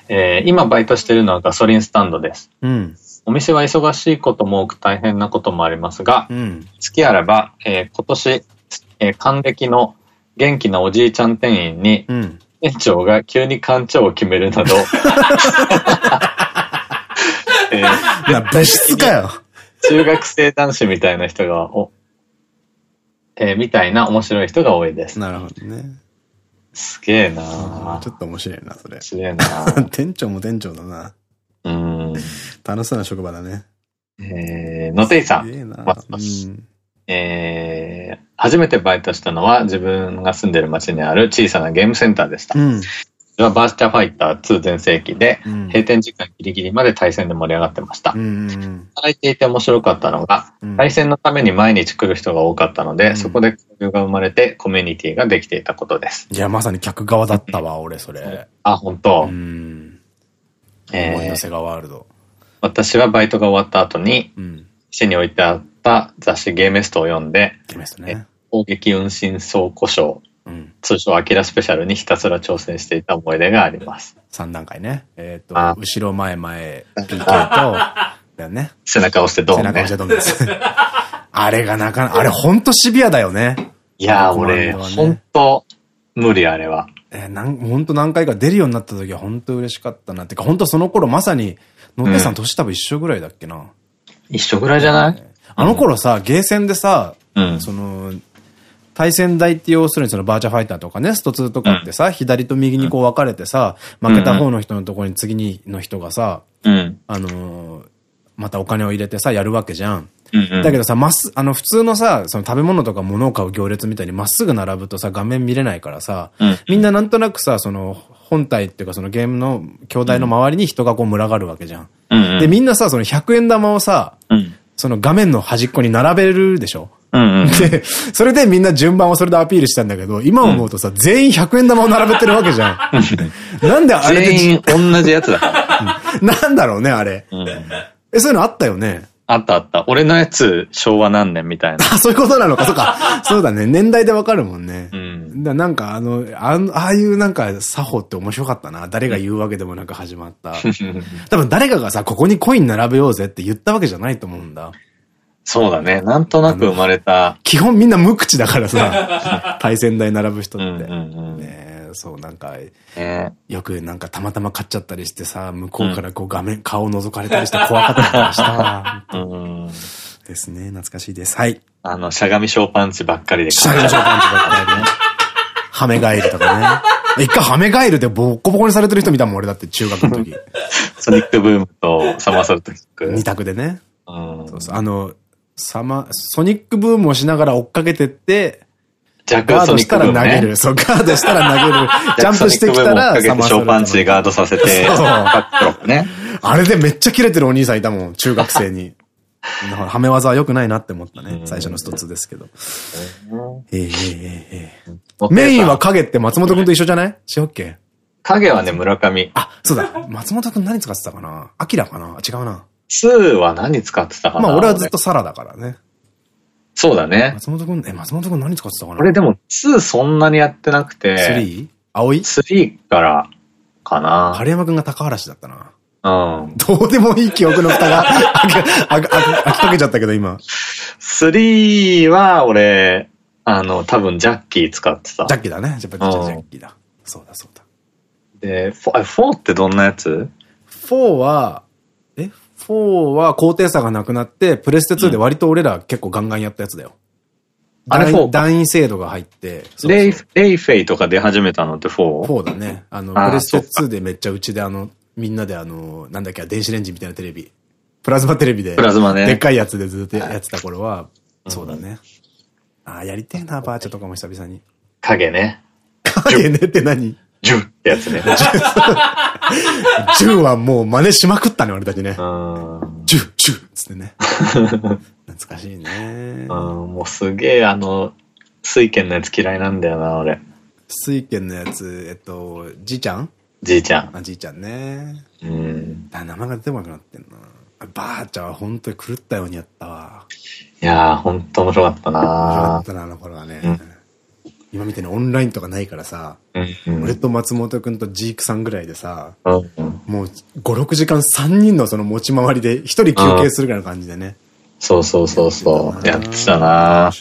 えー今バイトしてるのはガソリンスタンドです。うん。お店は忙しいことも多く大変なこともありますが、うん。好きあれば、えー今年、えー還暦の元気なおじいちゃん店員に、うん。店長が急に館長を決めるなど、えーな、物質かよ。中学生男子みたいな人が、お、えーみたいな面白い人が多いです。なるほどね。すげえなぁ。ちょっと面白いな、それ。すげえなぁ。店長も店長だな。うん。楽しそうな職場だね。えー、のていさん。すげえな。まうん。えー、初めてバイトしたのは自分が住んでる町にある小さなゲームセンターでした。うん。バースチャーファイター2全盛期で、うん閉店時間ギリギリまで対戦で盛り上がってました。うん。働いていて面白かったのが、うん対戦のために毎日来る人が多かったので、うんそこで交流が生まれてコミュニティができていたことです。いや、まさに客側だったわ、俺、それ。あ、本当、うん。えー思いのセガワールド。私はバイトが終わった後に、うん。店に置いてあった雑誌ゲーメストを読んで、ゲメストね。攻撃運針総故障、うん。通称アキラスペシャルにひたすら挑戦していた思い出があります。3段階ね。えっとあ、後ろ前前 PK と、だよね。背中を押してドンね背中押して。ドンです。あれがなかなか、あれほんとシビアだよね。いやー、俺、ほんと、無理あれは。えーなん、ほんと何回か出るようになった時はほんと嬉しかったな。ってか、ほんとその頃まさに、のってさん年多分一緒ぐらいだっけな。一緒ぐらいじゃない？あの頃さ、ゲーセンでさ、うん。その、対戦台って要するにそのバーチャファイターとかね、スト2とかってさ、左と右にこう分かれてさ、負けた方の人のところに次にの人がさ、うん。あのーまたお金を入れてさ、やるわけじゃん。うんうん。だけどさ、まっす、あの、普通のさ、その食べ物とか物を買う行列みたいにまっすぐ並ぶとさ、画面見れないからさ、うんみんななんとなくさ、その、本体っていうかそのゲームの兄弟の周りに人がこう群がるわけじゃん。うんうん。で、みんなさ、その100円玉をさ、うん。その画面の端っこに並べるでしょ？で、それでみんな順番をそれでアピールしたんだけど、今思うとさ、全員100円玉を並べてるわけじゃん。なんであれで全員同じやつだから。なんだろうね、あれ。うん。え、そういうのあったよね？あったあった。俺のやつ、昭和何年みたいな。あ、そういうことなのか、そうか。そうだね。年代でわかるもんね。うん。だなんかあの、あの、ああいうなんか作法って面白かったな。誰が言うわけでもなく始まった。多分誰かがさ、ここにコイン並べようぜって言ったわけじゃないと思うんだ。そうだね。なんとなく生まれた。基本みんな無口だからさ、対戦台並ぶ人って。うんうんうんねえそう、なんか、ねよくなんかたまたま勝っちゃったりしてさ、向こうからこう画面、顔覗かれたりして怖かったりしたわ。うん。ですね、懐かしいです。はい。あの、しゃがみ小パンチばっかりで。シャイロショーパンチばっかりね。ハメガエルとかね。一回ハメガエルでボッコボコにされてる人見たもん、俺だって中学の時。ソニックブームとサマーソルトキック。二択でね。うんそうそう。あの、サマ、ソニックブームをしながら追っかけてって、弱ソニッガードしたら投げる。。そう、ガードしたら投げる。ジャンプしてきたら、ジャックソニックブーパンチでガードさせて、ね。あれでめっちゃキレてるお兄さんいたもん、中学生に。だからはめ技は良くないなって思ったね。最初の一つですけど。ええええええメインは影って松本くんと一緒じゃない？違うっけ？影はね、村上。あ、そうだ。松本くん何使ってたかな？アキラかな？違うな。2は何使ってたかな？まあ俺はずっとサラだからね。そうだね。松本くん、え、松本くん何使ってたかな？俺でも2そんなにやってなくて、3? 葵3からかな。春山くんが高原氏だったな。うん。どうでもいい記憶の蓋が開け、開け開きかけちゃったけど今。3は俺、あの、多分ジャッキー使ってたジ。ャッキーだね。ジャッキーだ。そうだそうだ。で、フォあ4ってどんなやつ？4は、え ?4 は高低差がなくなって、プレステ2で割と俺ら結構ガンガンやったやつだよ。あれ団員 4? 団員制度が入って、そうそうレイ、レイフェイとか出始めたのって 4? 4だね。あの、あープレステそっ2でめっちゃうちであの、みんなであの、なんだっけ、電子レンジみたいなテレビ。プラズマテレビで。プラズマねでっかいやつでずっとやってた頃は、そうだね。ああ、やりてえな、バーチャとかも久々に。影ね。影ねって何？ジュってやつね。ジュンはもう真似しまくったね、俺たちね。うん。ジュン、ジュンっつってね。懐かしいね。うん、もうすげえあの、水拳のやつ嫌いなんだよな、俺。水拳のやつ、えっと、じいちゃん？じいちゃん。あ、じいちゃんね。うん。あ、名前が出てこなくなってんな。あばあちゃんは本当に狂ったようにやったわ。いやー、ほんと面白かった面白かなったな、あの頃はね。うん今みたいにオンラインとかないからさ、うん。うん。俺と松本くんとジークさんぐらいでさ、うんうん。もう5、6時間3人のその持ち回りで1人休憩するぐらいの感じでね。そうそうそうそう。やってたな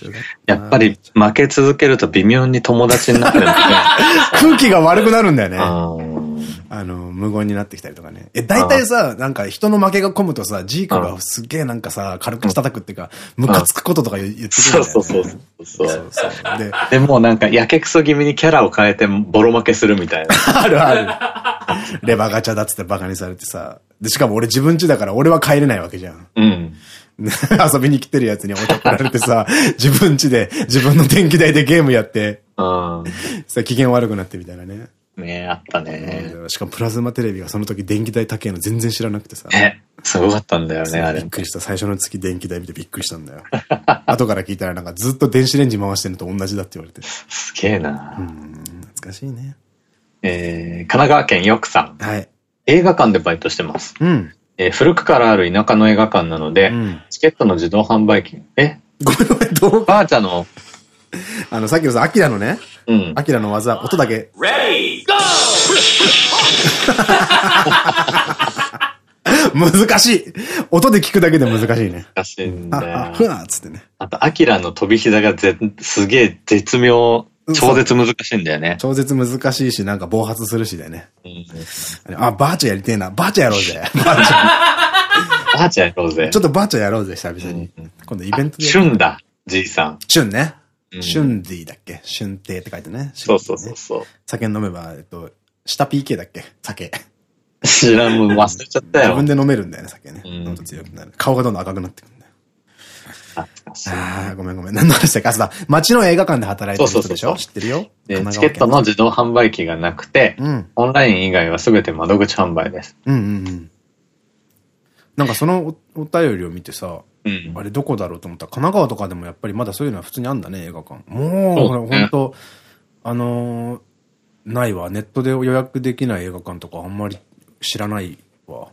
やっぱり負け続けると微妙に友達になってる 空気が悪くなるんだよね。あの、無言になってきたりとかね。え、大体さ、なんか人の負けが込むとさ、ジークがすげえなんかさ、軽口叩くっていうか、ムカつくこととか言ってくるんだよね。そうそうそうそう。で、でもうなんか、やけくそ気味にキャラを変えてボロ負けするみたいな。あるある。レバーガチャだっつってバカにされてさ。で、しかも俺自分家だから俺は帰れないわけじゃん。うん。ね 遊びに来てるやつに怒られてさ、自分家で自分の電気代でゲームやって、うん。さ、機嫌悪くなってみたいなね。ねあったね。しかもプラズマテレビがその時電気代高いの全然知らなくてさ。ねすごかったんだよね、あれびっ。くりした。最初の月電気代見てびっくりしたんだよ。後から聞いたらなんかずっと電子レンジ回してるのと同じだって言われて。すげえな。懐かしいね。えー、神奈川県よくさん。はい。映画館でバイトしてます。うん。えー古くからある田舎の映画館なので、うんチケットの自動販売機。え？ごめんごめん、どうバーチャの、あの、さっきのさ、アキラのね、うん。アキラの技、音だけ。難しい音で聞くだけで難しいね。難しいんあ、だあ、ふよ。わっつってね。あと、アキラの飛び膝がぜすげえ絶妙、超絶難しいんだよね。超絶難しいし、なんか暴発するしだよね。うんあ、バーチャやりてえな。バーチャやろうぜ。バーチャ。ばあちゃんやろうぜちょ。っとバーチャやろうぜ、久々にうん。今度イベントで。シュンだ、じいさん。シュンね。うんシュンディだっけ？シュンテって書いてね。そうそうそうそう。酒飲めば、えっと、下 PK だっけ？酒。知らん、もう忘れちゃったよ。自分で飲めるんだよね、酒ね。うん喉強くなる。顔がどんどん赤くなってくるんだよ。ああ、ごめんごめん。何の話だっけ？あ、そうだ。街の映画館で働いてる人でしょ？知ってるよ。チケットの自動販売機がなくて、うん。オンライン以外は全て窓口販売です。うんうんうん。なんかそのおお便りを見てさ、うん。あれどこだろうと思ったら、神奈川とかでもやっぱりまだそういうのは普通にあんだね、映画館。もう、ほら、ほんと、あのーないわ。ネットで予約できない映画館とかあんまり知らないわ。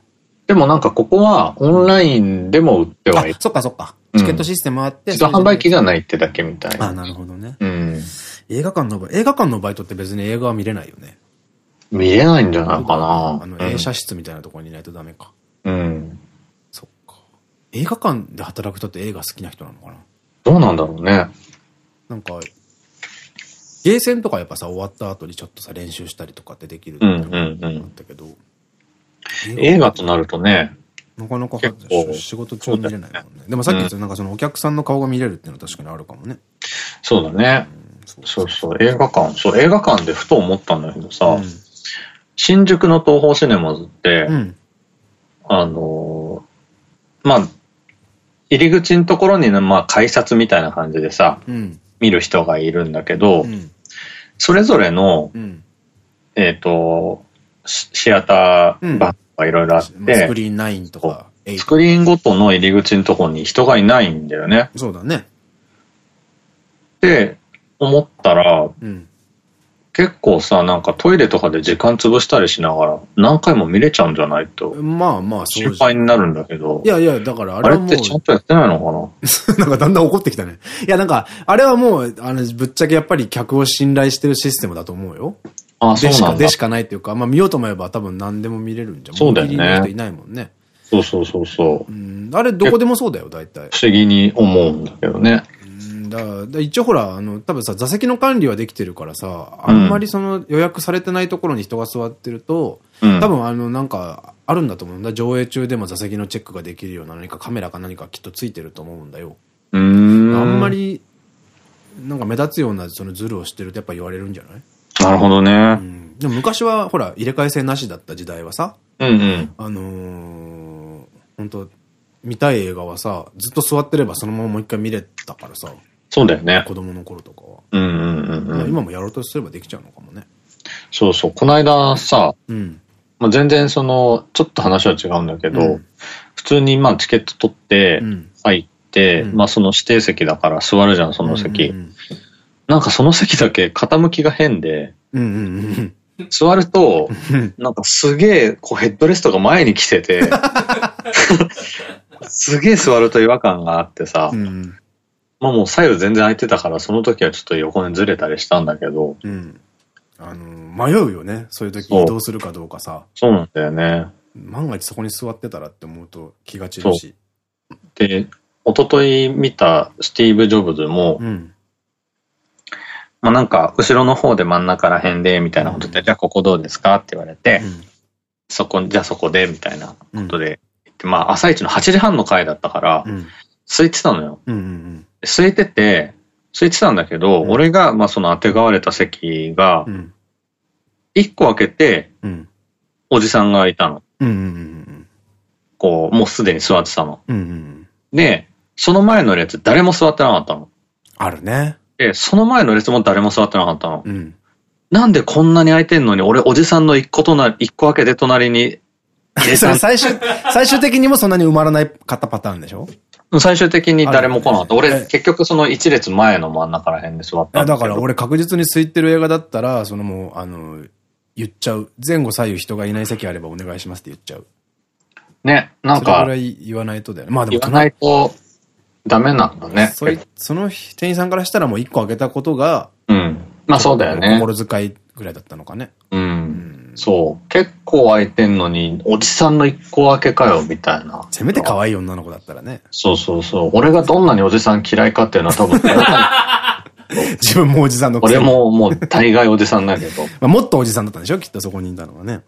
でもなんかここはオンラインでも売ってあはいる。、そっかそっか。うんチケットシステムあって。自動販売機が。がないってだけみたいあ、な。なるほどね。うん。映画館の場合、映画館のバイトって別に映画は見れないよね。見れないんじゃないかな。あの、映写室みたいなところにいないとダメか。うん。そっか。映画館で働く人って映画好きな人なのかな？どうなんだろうね。なんか、ゲーセンとかやっぱさ、終わった後にちょっとさ、練習したりとかってできるってうんうんうんあったけど、映画となるとね、なかなか仕事中見れないもんね。でもさっき言ったなんかそのお客さんの顔が見れるっていうのは確かにあるかもね。そうだね。そうそうそう、映画館。そう、映画館でふと思ったんだけどさ、うん新宿の東宝シネマズって、うん。あのーまあ、入り口のところにね、まあ、改札みたいな感じでさ、うん。見る人がいるんだけど、うん。それぞれの、うん。えっ、と、シシアターバーとかいろいろあって、まあスクリーン9とか、8スクリーンごとの入り口のところに人がいないんだよね。そうだね。って思ったら、うん。結構さ、なんかトイレとかで時間潰したりしながら何回も見れちゃうんじゃないとまあまあ、心配になるんだけどい、やいや、だからああれっれはもう、てちゃんとやってないのな？んかだんだん怒ってきたね。いや、なんか、あれはもう、あの、ぶっちゃけやっぱり客を信頼してるシステムだと思うよ。かなあ、そうなんだで。しかないっていうか、まあ見ようと思えば多分何でも見れるんじゃん。そうだよねいないもんね。そうそうそうそうう。ん。あれ、どこでもそうだよ、大体。不思議に思うんだけどね。うんだだ一応ほら、あの、多分さ、座席の管理はできてるからさ、あんまりその予約されてないところに人が座ってると、うん。多分あの、なんか、あるんだと思うんだ。上映中でも座席のチェックができるような何かカメラか何かきっとついてると思うんだよ。ん。あんま。り、なんか目立つようなそのズルをしてるとやっぱ言われるんじゃない？なるほどね。うん。でも昔はほら、入れ替え制なしだった時代はさ、うんうん。あのー、本当見たい映画はさ、ずっと座ってればそのままもう一回見れたからさ、そうだよね。子供の頃とかは。うんうんうんまあうん。今もやろうとすればできちゃうのかもね。そうそう。この間さ、うん。まあ、全然その、ちょっと話は違うんだけど、うん普通にまあチケット取ってうん。入って、うんまあその指定席だから座るじゃん、その席。うんなんかその席だけ傾きが変で、座ると、うんなんかすげえ、こうヘッドレストが前に来てて、すげえ座ると違和感があってさ、うん。まあもう左右全然空いてたから、その時はちょっと横にずれたりしたんだけど、うん。あの、迷うよね。そういう時移動するかどうかさ。そうなんだよね。万が一そこに座ってたらって思うと気が散るし。で、一昨日見たスティーブ・ジョブズも、うん。まあなんか、後ろの方で真ん中ら辺で、みたいなことで、じゃあここどうですかって言われて、そこ、じゃあそこで、みたいなことでまあ朝一の8時半の回だったからう、ん。空いてたのよ。空いてて、空いてたんだけど、うん俺が、まあその当てがわれた席がう、ん。1個開けて、うん。おじさんがいたの。こう、もうすでに座ってたの。で、その前の列誰も座ってなかったの。あるね。で、その前の列も誰も座ってなかったの。うん。なんでこんなに空いてんのに、俺おじさんの一個とな、一個開けて隣に そたれ最終、最終的にもそんなに埋まらないかったパターンでしょ？最終的に誰も来なかった。俺、結局その一列前の真ん中ら辺で座ったんだから俺確実に空いてる映画だったら、そのもう、あの、言っちゃう。前後左右人がいない席あればお願いしますって言っちゃう。ね、なんかそれぐら、い言わないとだよね。まあでも、言わないとダメなんだね。そいその店員さんからしたらもう一個開けたことが、うん。まあそうだよね。心遣いぐらいだったのかね。う。うんん。そう。結構空いてんのに、おじさんの一個開けかよ、みたいな。せめて可愛い女の子だったらね。そうそうそう。俺がどんなにおじさん嫌いかっていうのは多分、自分もおじさんの俺に。ももう大概おじさんだけど。まあ、もっとおじさんだったんでしょきっとそこにいたのはね。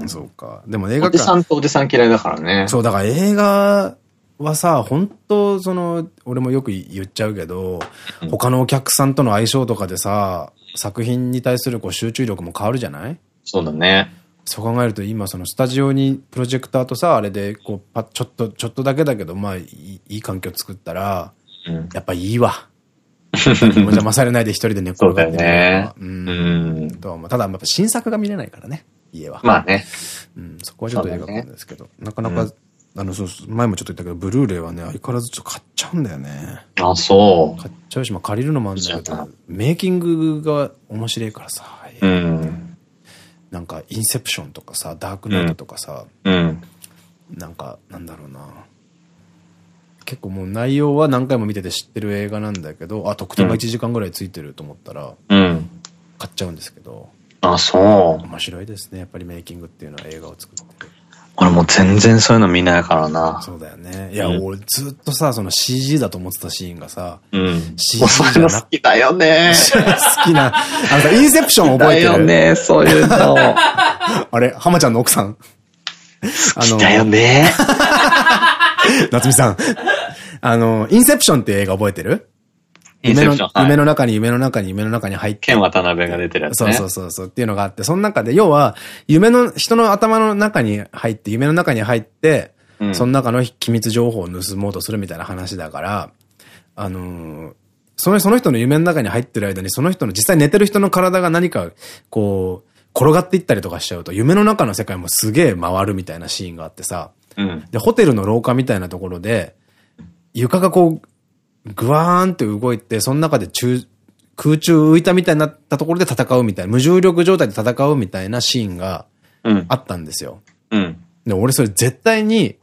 うん。そうか。でも映画おじさ館。んとおじさん嫌いだからね。そう、だから映画はさ、本当その、俺もよく言っちゃうけど、うん他のお客さんとの相性とかでさ、作品に対するこう集中力も変わるじゃない？そうだね。そう考えると今そのスタジオにプロジェクターとさ、あれでこうパッ、ちょっと、ちょっとだけだけど、まあいいいい環境作ったら、うん。やっぱいいわ。お邪魔されないで一人で寝っ転がってそうだよねう。うんん。とただやっぱ新作が見れないからね、家は。まあね。うん、そこはちょっと映画館ですけど、なかなか、うんあの、そう前もちょっと言ったけど、ブルーレイはね、相変わらずちょっと買っちゃうんだよね。あ、そ買っちゃうし、まあ借りるのもあるんだけど、メイキングが面白いからさ、う。うん。なんか、インセプションとかさ、ダークナイトとかさ、うん。なんか、なんだろうな。結構もう内容は何回も見てて知ってる映画なんだけど、あ、特典が1時間ぐらいついてると思ったら、うん。買っちゃうんですけど、あ、そう。面白いですね、やっぱりメイキングっていうのは映画を作ってる。俺もう全然そういうの見ないからな。そうだよね。いや、うん俺ずっとさ、その CG だと思ってたシーンがさ、うん。CG そういうの好きだよね。好きな、あのさ、インセプション覚だえてるよね、そういうの。あれ浜ちゃんの奥さん？あ好きだよね。夏美さん。あの、インセプションって映画覚えてる？インセプション。はい夢の中に夢の中に夢の中に入って。ケン渡辺が出てるやつそうね。そうそうそうっていうのがあって、その中で、要は、夢の、人の頭の中に入って、夢の中に入って、うんその中の機密情報を盗もうとするみたいな話だから、あのーその、その人の夢の中に入ってる間に、その人の実際寝てる人の体が何か、こう、転がっていったりとかしちゃうと、夢の中の世界もすげえ回るみたいなシーンがあってさ、うん。で、ホテルの廊下みたいなところで、床がこう、ぐわーんって動いて、その中で中、空中浮いたみたいになったところで戦うみたいな、無重力状態で戦うみたいなシーンがうん。あったんですよ。うん。で、俺それ絶対に、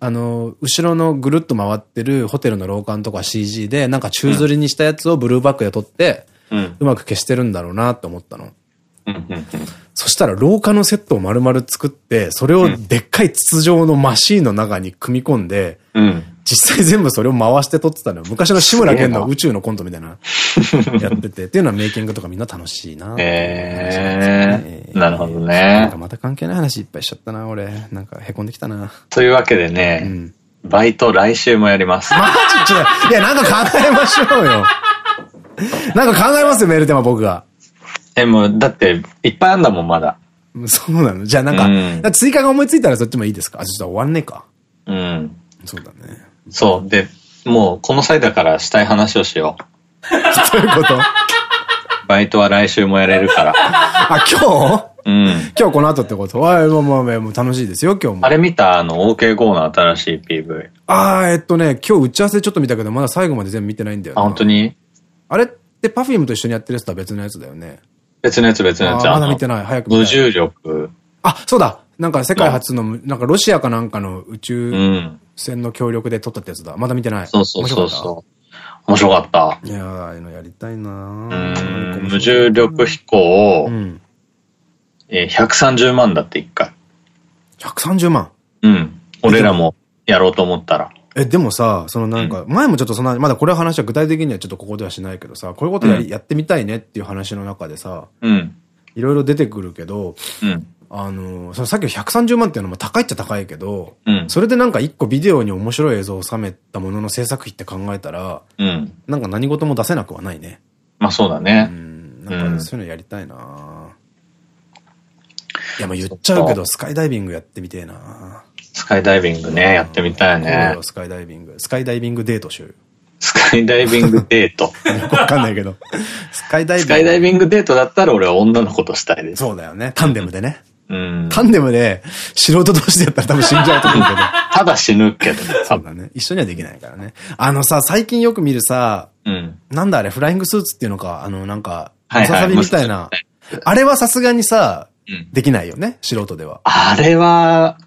あの、後ろのぐるっと回ってるホテルの廊下のとか CG で、なんか宙吊りにしたやつをブルーバックで撮って、うん。うまく消してるんだろうなって思ったの。うん。うん。そしたら廊下のセットを丸々作って、それをでっかい筒状のマシーンの中に組み込んで、うん。実際全部それを回して撮ってたのよ。昔の志村けんの宇宙のコントみたいな、やってて。っていうのはメイキングとかみんな楽しいな。えー、なるほどなんねか。また関係ない話いっぱいしちゃったな、俺。なんか凹んできたな。というわけでうね、ん。バイト来週もやります。マジちょいや、なんか考えましょうよ。なんか考えますよ、メールテーマ僕が。え、もう、だって、いっぱいあんだもん、まだ。そうなの？じゃあなんか、うんだから追加が思いついたらそっちもいいですか？あ、ちょっと終わんねえか。うん。そうだね。そう。で、もう、この際だからしたい話をしよう。どういうこと？バイトは来週もやれるから。あ、今日？うん。今日この後ってこと？あまあまあまあ、もう楽しいですよ、今日も。あれ見た？あの、OK5 の新しい PV。ああ、えっとね、今日打ち合わせちょっと見たけど、まだ最後まで全部見てないんだよあ、な。本当に？あれ？ってパフュームと一緒にやってるやつとは別のやつだよね。別のやつ別のやつ。まだの見てない早く無重力。あ、そうだなんか世界初の、なんかロシアかなんかの宇う宙ん。船の協力で撮ったってやつだ。まだ見てない。そうそうそうう。そう。面白かった。いやー、ああいうのやりたいなうーん。無重力飛行をう、ん。えー130万だって一回。130万。うん。俺らもやろうと思ったら。え、でもさ、そのなんか、前もちょっとそんな、まだこれは話は具体的にはちょっとここではしないけどさ、こういうことやり、うんやってみたいねっていう話の中でさ、うん。いろいろ出てくるけど、うん。あのー、そのさっきの130万っていうのも高いっちゃ高いけど、うん。それでなんか一個ビデオに面白い映像を収めたものの制作費って考えたら、うん。なんか何事も出せなくはないね。まあそうだうね。ん。なんうんかそういうのやりたいな、いや、まあ言っちゃうけど、スカイダイビングやってみてえなスカイダイビングね、やってみたいね。スカイダイビング。スカイダイビングデートしようよ。スカイダイビングデート。よくわかんないけど。スカイダイビング。スカイダイビングデートだったら俺は女の子としたいです。そうだよね。タンデムでね。うん。タンデムで素人同士でやったら多分死んじゃうと思うけど。ただ死ぬけどね。そうだね。一緒にはできないからね。あのさ、最近よく見るさ、うん。なんだあれ、フライングスーツっていうのか、あの、なんか、ムササビみたいな。あれはさすがにさ、うんできないよね、素人では。あれは、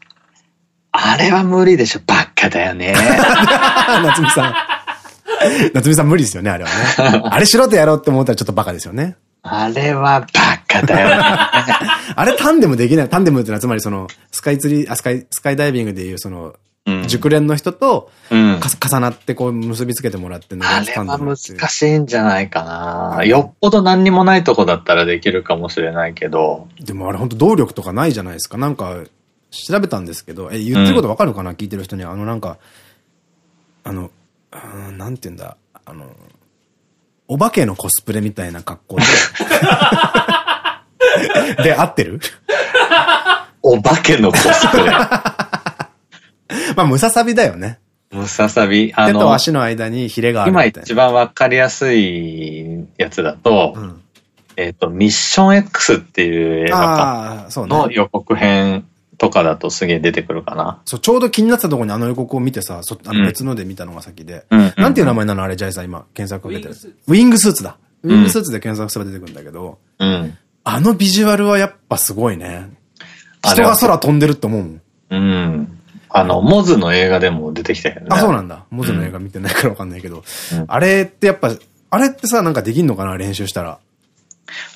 あれは無理でしょ。バカだよね。夏美さん。夏美さん無理ですよね、あれはね。あれ素人やろうって思ったらちょっとバカですよね。あれはバカだよね。あれタンデムできない。タンデムってのはつまりその、スカイツリー、あ、スカイ、スカイダイビングでいうその、うん熟練の人と、うん。か重なってこう結びつけてもらってあれは難しいんじゃないかな。よっぽど何にもないとこだったらできるかもしれないけど。でもあれ本当動力とかないじゃないですか。なんか、調べたんですけど、え、言ってることわかるかな、聞いてる人には。あのなんか、あの、うーんなんて言うんだ、あの、お化けのコスプレみたいな格好で。で、合ってる？お化けのコスプレ。まあ、ムササビだよね。ムササビ。あ手との、足の間にヒレがある。今一番わかりやすいやつだと、うん、えっと、ミッション X っていう映画。の予告編とかだとすげえ出てくるかな。そう、ちょうど気になってたところにあの予告を見てさ、そあうんの別ので見たのが先で。うんなんていう名前なの？あれ、ジャイさん今、検索かけてるウィングスーツ。ウィングスーツだ。ウィングスーツで検索すれば出てくるんだけど、うん。あのビジュアルはやっぱすごいね。あれは人が空飛んでるって思うもん。うん。あの、モズの映画でも出てきたけどね。あ、そうなんだ。モズの映画見てないからわかんないけど。うんあれってやっぱ、あれってさ、なんかできんのかな？練習したら。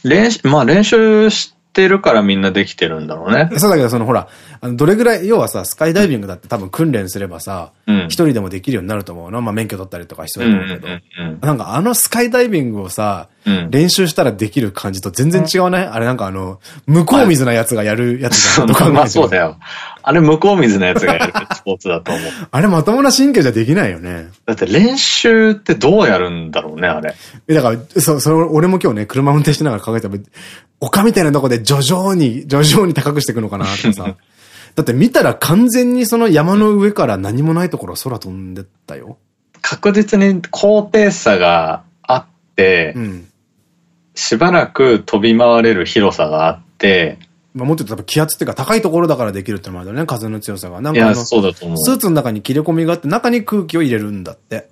練習、まあ練習しってるからみんなできてるんだろうね。そうだけど、そのほら、あの、どれぐらい、要はさ、スカイダイビングだって多分訓練すればさ、一人でもできるようになると思うの。まあ、免許取ったりとか必要だと思うけど。うんなんかあのスカイダイビングをさ、うん練習したらできる感じと全然違わない、あれなんかあの、向こう水なやつがやるやつじゃん。どう考えまあそうだよ。あれ向こう水のやつがやるスポーツだと思う。あれまともな神経じゃできないよね。だって練習ってどうやるんだろうね、あれ。えだから、そう、それ俺も今日ね、車運転しながら考えたら、丘みたいなとこで徐々に、徐々に高くしていくのかなとかさ。だって見たら完全にその山の上から何もないところ空飛んでったよ。確実に高低差があって、うん。しばらく飛び回れる広さがあって、まあ、もっと言うと気圧っていうか高いところだからできるってのもあるよね、風の強さが。なんか。スーツの中に切れ込みがあって、中に空気を入れるんだって。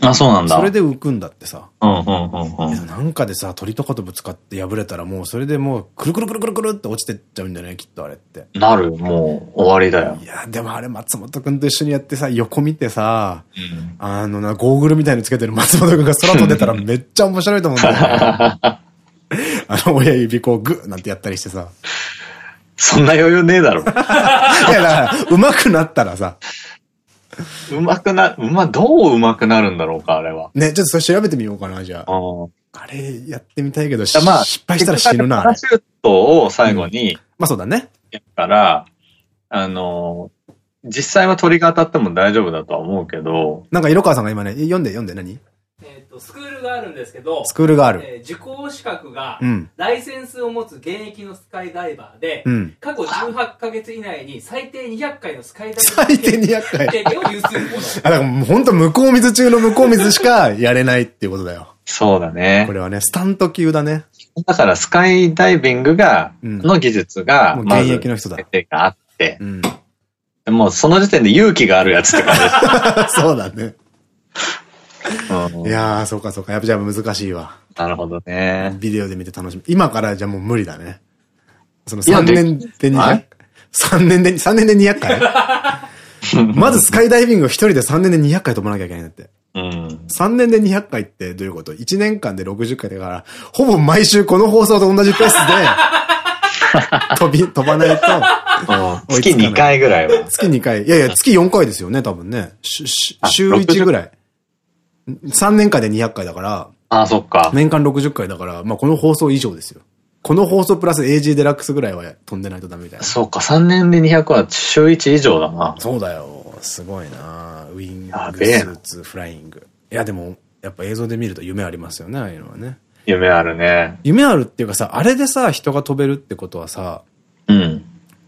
あ、そうなんだ。それで浮くんだってさ。うんうんうんうん。なんかでさ、鳥とかとぶつかって破れたらもうそれでもう、くるくるくるくるくるって落ちてっちゃうんだよね、きっとあれって。なる、もう終わりだよい。や、でもあれ松本くんと一緒にやってさ、横見てさ、うんあのな、ゴーグルみたいにつけてる松本くんが空飛んでたらめっちゃ面白いと思うんだよね。あの親指こうグッなんてやったりしてさ。そんな余裕ねえだろ。いや、だから、上手くなったらさ、うまくな、うま、どううまくなるんだろうか、あれは。ね、ちょっとそれ調べてみようかな、じゃあ。うん。あれ、やってみたいけど、しまあ、失敗したら死ぬな。パラシュートを最後にまあそうだね。やるから、あの、実際は鳥が当たっても大丈夫だとは思うけど、なんか色川さんが今ね、え読んで読んで何？えっと、スクールがあるんですけど、スクールがある。えー受講資格がう、ん。ライセンスを持つ現役のスカイダイバーで、うん。過去18ヶ月以内に最低200回のスカイダイバー最低200回。経験を有するもの。あ、だからもう本当向こう水中の向こう水しかやれないっていうことだよ。そうだねこ。れはね、スタント級だね。だからスカイダイビングが、うんの技術が、現役の人だがあってう、ん。もうその時点で勇気があるやつって感じ そうだね。うんいやー、そうかそうか。やっぱじゃあ難しいわ。なるほどね。ビデオで見て楽しみ。今からじゃあもう無理だね。そのいや3年で200はい、3年で、3年で200回？まずスカイダイビングを一人で3年で200回飛ばなきゃいけないんだって。うん。3年で200回ってどういうこと ?1 年間で60回だから、ほぼ毎週この放送と同じペースで、飛び、飛ばないと、うん月2回ぐらいは。月2回。いやいや、月4回ですよね、多分ね。週1ぐらい。3年間で200回だから、あ、そっか。年間60回だから、まあこの放送以上ですよ。この放送プラス AG デラックスぐらいは飛んでないとダメみたいな。そうか、3年で200は週1以上だな。そうだよ。すごいなウィング、スーツ、フライング。いやでも、やっぱ映像で見ると夢ありますよね、ああいうのはね。夢あるね。夢あるっていうかさ、あれでさ、人が飛べるってことはさ、うん。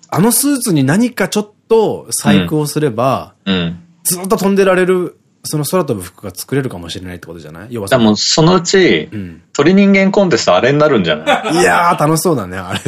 あのスーツに何かちょっと細工をすれば、うん。ずっと飛んでられる、その空飛ぶ服が作れるかもしれないってことじゃない？要はでも、そのうちう、ん。鳥人間コンテストあれになるんじゃない？いやー、楽しそうだね、あれ。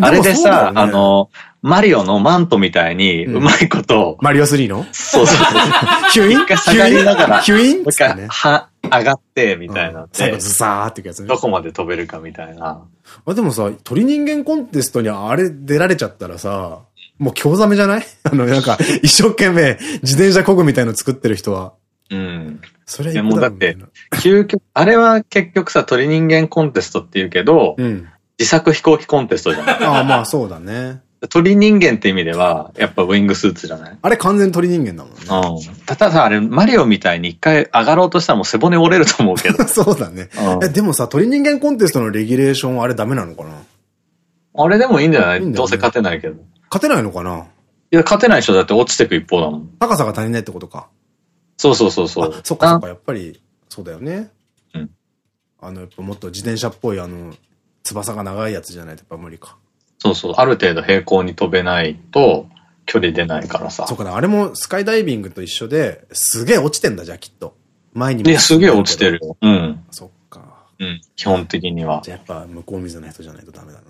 あれでさ、ねあ、の、マリオのマントみたいに、うんうまいこと、マリオ3のそうそうそう。ヒュイン？下がりながらヒュイン？ヒュイン？もう一回、つってね。は、上がって、みたいなうん最後で、ズサーってやつねど。こまで飛べるかみたいな。あ、でもさ、鳥人間コンテストにあれ出られちゃったらさ、もう興ざめじゃない？あの、なんか、一生懸命自転車漕ぐみたいの作ってる人は。うん。それいやもうだって究極、あれは結局さ、鳥人間コンテストって言うけど、なうん。自作飛行機コンテストじゃないああ、まあそうだね。鳥人間って意味では、やっぱウィングスーツじゃない？あれ完全鳥人間だもんね。うん。たださ、あれ、マリオみたいに一回上がろうとしたらもう背骨折れると思うけど。そうだね。うんえ、でもさ、鳥人間コンテストのレギュレーションあれダメなのかな？あれでもいいんじゃない？ねどうせ勝てないけど。い勝てないのかな？や、勝てない人だって落ちてく一方だもん。高さが足りないってことか。そうそうそうそうあ。そっかそっか、やっぱり、そうだよね。うん。あの、やっぱもっと自転車っぽい、あの、翼が長いやつじゃないとやっぱ無理か。そうそう。ある程度平行に飛べないと距離出ないからさそう。かな、あれもスカイダイビングと一緒で、すげえ落ちてんだ、じゃあきっと。前にもいや、すげえ落ちてる。よ。うん。そっか。うん。基本的には。じゃあやっぱ向こう水の人じゃないとダメだ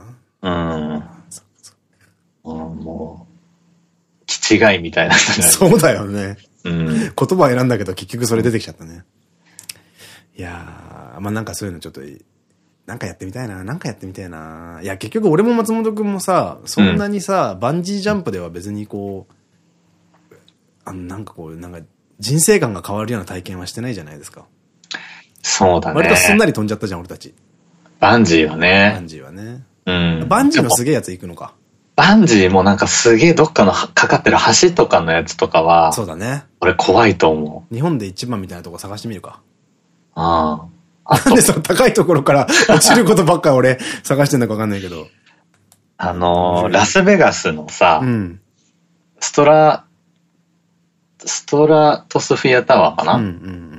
な。うん。そっかそっうんもう、気違いみたいなそうだよね。うん。言葉選んだけど結局それ出てきちゃったね。いやー、まあなんかそういうのちょっと、なんかやってみたいな、なんかやってみたいな。いや結局俺も松本くんもさ、そんなにさ、バンジージャンプでは別にこう、あのなんかこう、なんか人生観が変わるような体験はしてないじゃないですか。そうだね。割とすんなり飛んじゃったじゃん、俺たち。バンジーはバね。ンジーはね。うん。バンジーのですもげえやつ行くのか。バンジーもなんかすげえどっかのかかってる橋とかのやつとかは、そうだね。俺怖いと思う。日本で一番みたいなとこ探してみるか。ああ。なんで、その高いところから落ちることばっか俺探してんのかわかんないけど。あのーラスベガスのさ、うん。ストラ、ストラトスフィアタワーかな、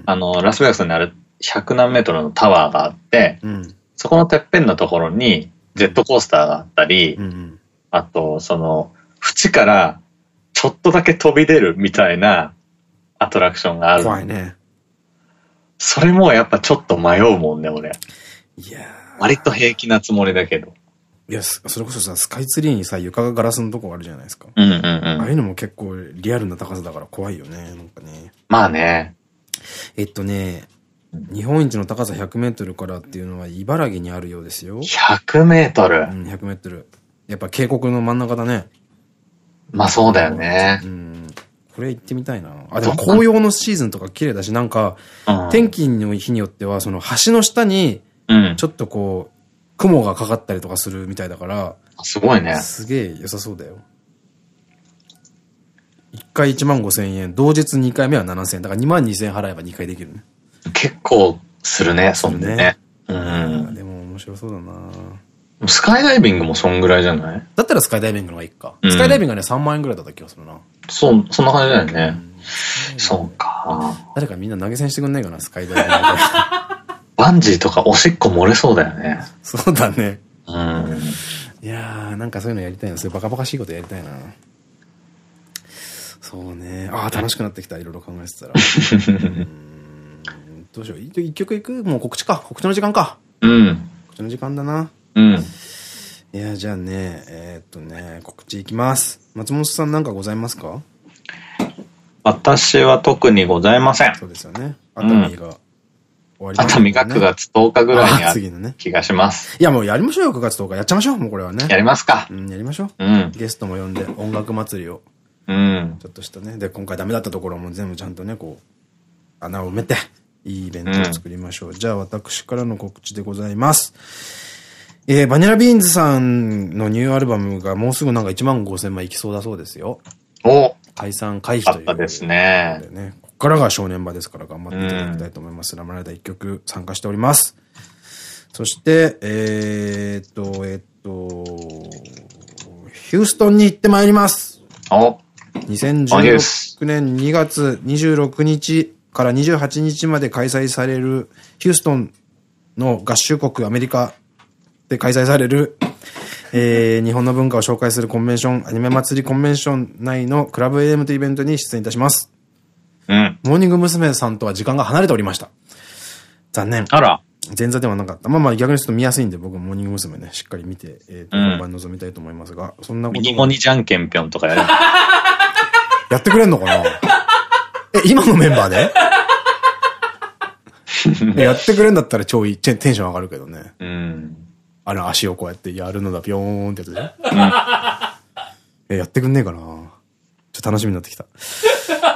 あの、ラスベガスにある100何メートルのタワーがあって、うん。うん。そこのてっぺんのところにジェットコースターがあったり、うんうん。あと、その、縁からちょっとだけ飛び出るみたいなアトラクションがある。怖いね。それもやっぱちょっと迷うもんね、俺。いやー割と平気なつもりだけど。いや、そそれこそさ、スカイツリーにさ、床がガラスのとこあるじゃないですか。うんうんうん。ああいうのも結構リアルな高さだから怖いよね。なんかね。まあね。えっとね、日本一の高さ100メートルからっていうのは茨城にあるようですよ。100メートル？うん、100メートル。やっぱ渓谷の真ん中だね。まあそうだよねう。ん。これ行ってみたいな。あ、でも紅葉のシーズンとか綺麗だし、なんか、うん。天気の日によっては、その橋の下に、うん。ちょっとこう、雲がかかったりとかするみたいだから、すごいね。すげえ良さそうだよ。1回1万5千円、同日2回目は7千円。だから2万2千円払えば2回できるね。結構するね、そんなね。うあん。でも面白そうだなスカイダイビングもそんぐらいじゃない？だったらスカイダイビングの方がいいか。うんスカイダイビングがね、3万円ぐらいだった気がするな。そう、そんな感じだよね。そうか。誰かみんな投げ銭してくんないかな、スカイダイビングで。バンジーとかおしっこ漏れそうだよね。そうだね。うん。いやー、なんかそういうのやりたいな。そういうバカバカしいことやりたいな。そうね。ああ、楽しくなってきた。いろいろ考えてたら。うーんどうしよう。一一曲いくもう告知か。告知の時間か。うん。告知の時間だな。うん。いや、じゃあね、えーっとね、告知いきます。松本さんなんかございますか？私は特にございません。そうですよね。熱海が終わります熱海が9月10日ぐらいにあるあ次のね。気がします。いや、もうやりましょうよ、9月10日。やっちゃいましょう、もうこれはね。やりますかう。ん、やりましょう。うん。ゲストも呼んで、音楽祭りを、うん。ちょっとしたね。で、今回ダメだったところも全部ちゃんとね、こう、穴を埋めて、いいイベントを作りましょう。じゃあ、私からの告知でございます。えー、バニラビーンズさんのニューアルバムがもうすぐなんか1万5千枚いきそうだそうですよ。お解散回避という。ですね。ここからが正念場ですから頑張っていただきたいと思います。ラムライダー1曲参加しております。そして、えーっと、えーっと、ヒューストンに行ってまいります。お2016年2月26日から28日まで開催されるヒューストンの合衆国アメリカで開催される、えー日本の文化を紹介するコンベンション、アニメ祭りコンベンション内のクラブ AM というイベントに出演いたします。うん。モーニング娘。さんとは時間が離れておりました。残念。あら。前座ではなかった。まあまあ逆にちょっと見やすいんで僕もモーニング娘。ね、しっかり見て、えっ、と、うん本番臨みたいと思いますが、そんなこミニモニじゃんけんぴょんとかやる。やってくれんのかな？え、今のメンバーで？えやってくれんだったら超いい、テンション上がるけどね。うん。あの足をこうやってやるのだ、ピョーンってやつで。え、やってくんねえかなちょっと楽しみになってきた。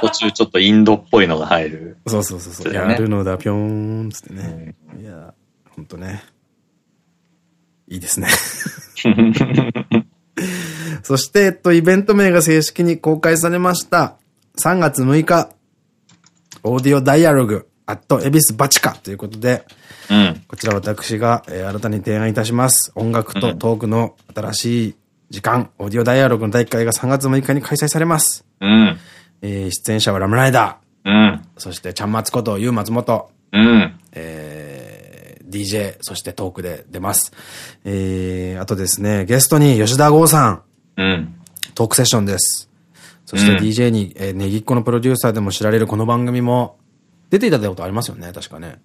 途中ちょっとインドっぽいのが入る。そうそうそうそう。やるのだ、ぴょーんつってね。いや、ほんとね。いいですね。そして、えっと、イベント名が正式に公開されました。3月6日、オーディオダイアログ、アットエビスバチカということで、うん。こちら私が、えー新たに提案いたします。音楽とトークの新しい時間、オーディオダイアログの大会が3月6日に開催されます。うん。えー出演者はラムライダうん。ー、そしてちゃんまつことゆう松本、うん。えー DJ、そしてトークで出ます。えーあとですね、ゲストに吉田剛さん、うん。トークセッションです。そしてうん DJ に、えーネギっ子のプロデューサーでも知られるこの番組も出ていただいたことありますよね、確かね。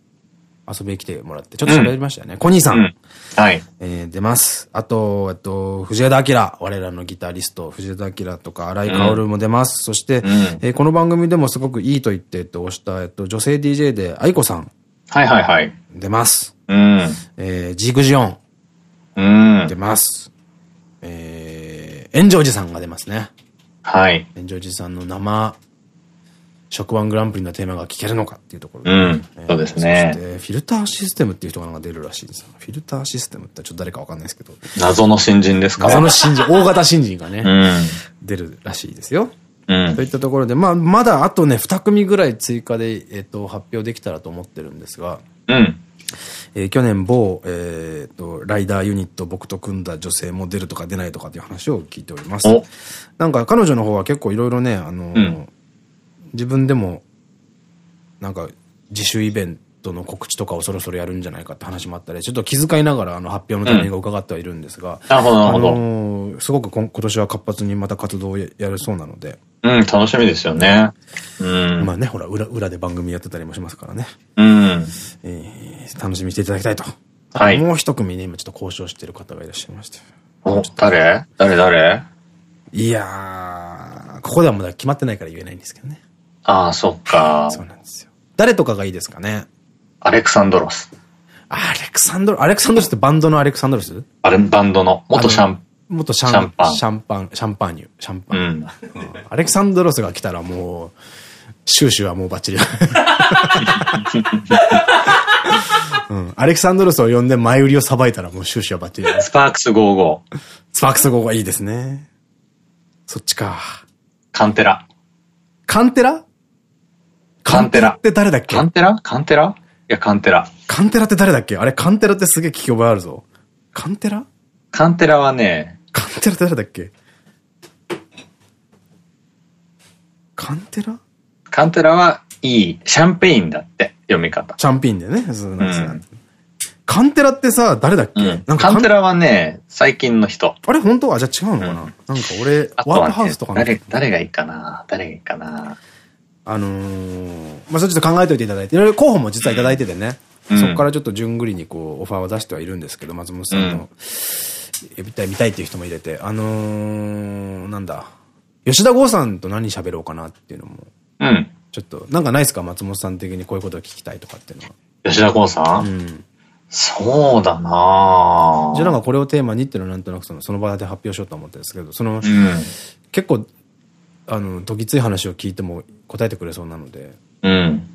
遊びに来てもらって。ちょっと喋りましたよね。コニーさん。うん。はい。えー出ます。あと、えっと、藤枝明、我らのギタリスト、藤枝明とか荒井薫も出ます。そして、んえーこの番組でもすごくいいと言って、えっと、押した、えっと、女性 DJ で愛子さんはいはいはい。出ます。うん。えージグジオンうん出。ます。えー、炎上寺さんが出ますね。はい。炎上寺さんの生食ワングランプリのテーマが聞けるのかっていうところで。うんそうですねそして、フィルターシステムっていう人がなんか出るらしいですよ。フィルターシステムってちょっと誰かわかんないですけど。謎の新人ですか？謎の新人、大型新人がね、うん。出るらしいですよ。うんとい。ったところで、まあ、まだあとね、2組ぐらい追加で、えっ、と、発表できたらと思ってるんですが、うん。えー去年某、えっ、と、ライダーユニット僕と組んだ女性も出るとか出ないとかっていう話を聞いておりますお。なんか彼女の方は結構いろいろね、あのーうん自分でも、なんか自主イベントの告知とかをそろそろやるんじゃないかって話もあったり、ちょっと気遣いながらあの発表のタイミングを伺ってはいるんですが、なるほど、なるほど。あのーすごく今今年は活発にまた活動をややるそうなので、うん、楽しみですよね。うん。まあね、ほら、裏、裏で番組やってたりもしますからね。うん。えー楽しみにしていただきたいと。はいもう一組ね、今ちょっと交渉してる方がいらっしゃいまして。お、誰？誰誰？いやー、ここではまだ決まってないから言えないんですけどね。ああ、そっか。そうなんですよ。誰とかがいいですかね？アレクサンドロス。アレクサンドロ、アレクサンドロスってバンドのアレクサンドロスあれ、バンドの元シャン、元シャンシャンパンシャンパン、シャンパーニュ、シャンパン。うん。うんアレクサンドロスが来たらもう、シューシュはもうバッチリ。うん、アレクサンドロスを呼んで前売りをさばいたらもうシューシュはバッチリ。スパークス55。スパークス号がいいですね。そっちか。カンテラ。カンテラ？カンテラ。って誰だっけ？カンテラ？カンテラ？いや、カンテラ。カンテラって誰だっけ？あれ、カンテラってすげえ聞き覚えあるぞ。カンテラ？カンテラはね、カンテラって誰だっけ？カンテラ？カンテラはいい、シャンペインだって、読み方。チャンピンでね。そうなんですカンテラってさ、誰だっけ、うん。なんかカンテラはね、最近の人。あれ本当？はじゃあ違うのかな、うん。なんか俺、ワークハウスと、かの誰、誰がいいかな？誰がいいかな？あのー、まあ、それちょっと考えておいていただいて、いろいろ候補も実はいただいててね、うんそこからちょっと順繰りにこう、オファーを出してはいるんですけど、松本さんの、見たい見たいっていう人も入れて、あのー、なんだ、吉田剛さんと何喋ろうかなっていうのも、うん。ちょっと、なんかないですか？松本さん的にこういうことを聞きたいとかっていうのは。吉田剛さん、うん。そうだなじゃあなんかこれをテーマにっていうのはなんとなくその、その場で発表しようと思ったんですけど、その、うん。結構、あの、どぎつい話を聞いても答えてくれそうなので、うん。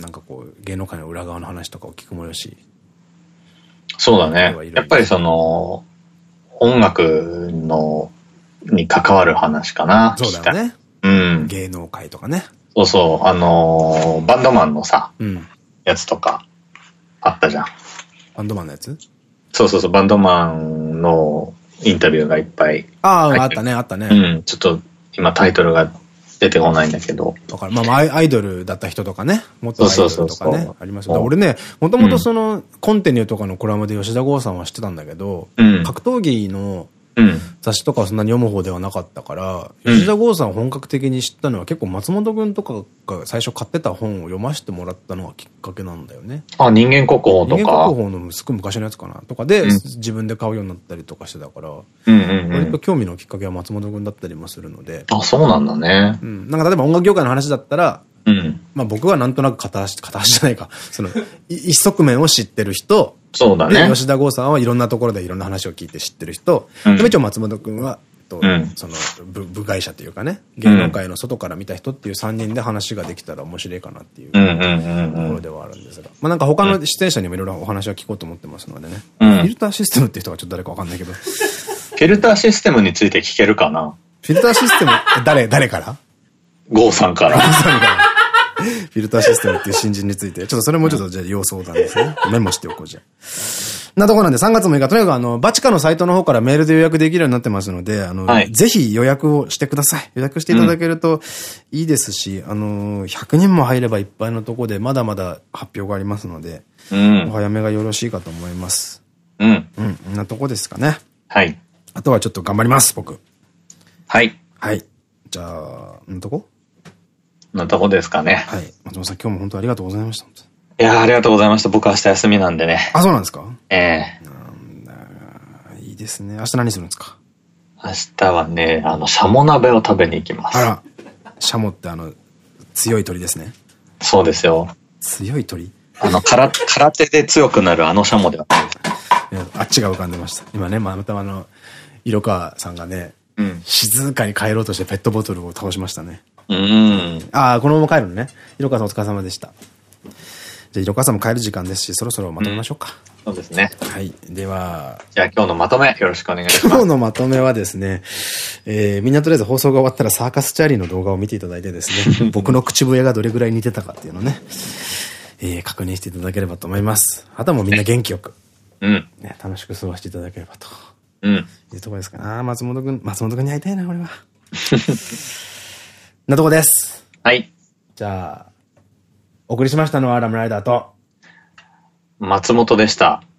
なんかこう、芸能界の裏側の話とかを聞くもよし。そうだねやっぱりその、音楽の、に関わる話かな。そうだよね。うん。芸能界とかね。そうそう。あのーバンドマンのさ、うん。やつとか、あったじゃん。バンドマンのやつ？そうそうそう、バンドマンのインタビューがいっぱい。ああ、はいあったね、あったね。うん。ちょっと、今タイトルが出てこないんだけど。わかる。まあまあ、アイドルだった人とかね。元アイドルとかねあります俺ね、もともとその、コンテニューとかのコラムで吉田剛さんは知ってたんだけど、うん。格闘技のうん。雑誌とかはそんなに読む方ではなかったから、うん吉田剛さんを本格的に知ったのは結構松本くんとかが最初買ってた本を読ませてもらったのがきっかけなんだよね。あ、人間国宝と人間か。国宝のすごい昔のやつかなとかで、うん自分で買うようになったりとかしてたから、割と。興味のきっかけは松本くんだったりもするので、あ、そうなんだねう。ん。なんか例えば音楽業界の話だったら、うん。まあ僕はなんとなく片足、片足じゃないか。その、い一側面を知ってる人、で、そうだね。吉田剛さんはいろんなところでいろんな話を聞いて知ってる人、うんでも一応松本くんは、とうんその部、部外者というかね、芸能界の外から見た人っていう3人で話ができたら面白いかなっていう。ところではあるんですが。まあなんか他の出演者にもいろいろお話は聞こうと思ってますのでね。うんフィルターシステムって人がちょっと誰かわかんないけど、フフィルターシステムについて聞けるかな？ィルターシステム、誰、誰からゴーさんから。フィルターシステムっていう新人について、ちょっとそれもちょっとじゃあ要相談ですね。メモしておこうじゃあ。なところなんで3月6日、とにかくあの、バチカのサイトの方からメールで予約できるようになってますので、あの、はいぜひ予約をしてください。予約していただけるといいですし、あの、100人も入ればいっぱいのところで、まだまだ発表がありますので、うおん。早めがよろしいかと思います。うん。うん、こんなとこですかね。はい。あとはちょっと頑張ります、僕。はい。はい。じゃあ、んとこ？なとこですかね。はい。松本さん、今日も本当ありがとうございました。いやーありがとうございました。僕明日休みなんでね。あ、そうなんですか？ええいいですね。明日何するんですか？明日はね、あの、シャモ鍋を食べに行きます。あら、シャモってあの、強い鳥ですね。そうですよ。強い鳥？いあの、空、空手で強くなるあのシャモではないです。やあっちが浮かんでました。今ね、まあ、またあの、色川さんがね、うん。静かに帰ろうとしてペットボトルを倒しましたね。うん。うん。ああ、このまま帰るのね。いろかさんお疲れ様でした。じゃあ、いろかさんも帰る時間ですし、そろそろまとめましょうか。そうですね。はい。では、じゃあ今日のまとめよろしくお願いします。今日のまとめはですね、えー、みんなとりあえず放送が終わったらサーカスチャーリーの動画を見ていただいてですね、僕の口笛がどれぐらい似てたかっていうのをね、えー、確認していただければと思います。あとはもうみんな元気よく、うん。ね、楽しく過ごしていただければとうん。いうところですかね。ああ、松本くん、松本くんに会いたいな、俺は。なとこです。はい。じゃあ、お送りしましたのはラムライダーと、松本でした。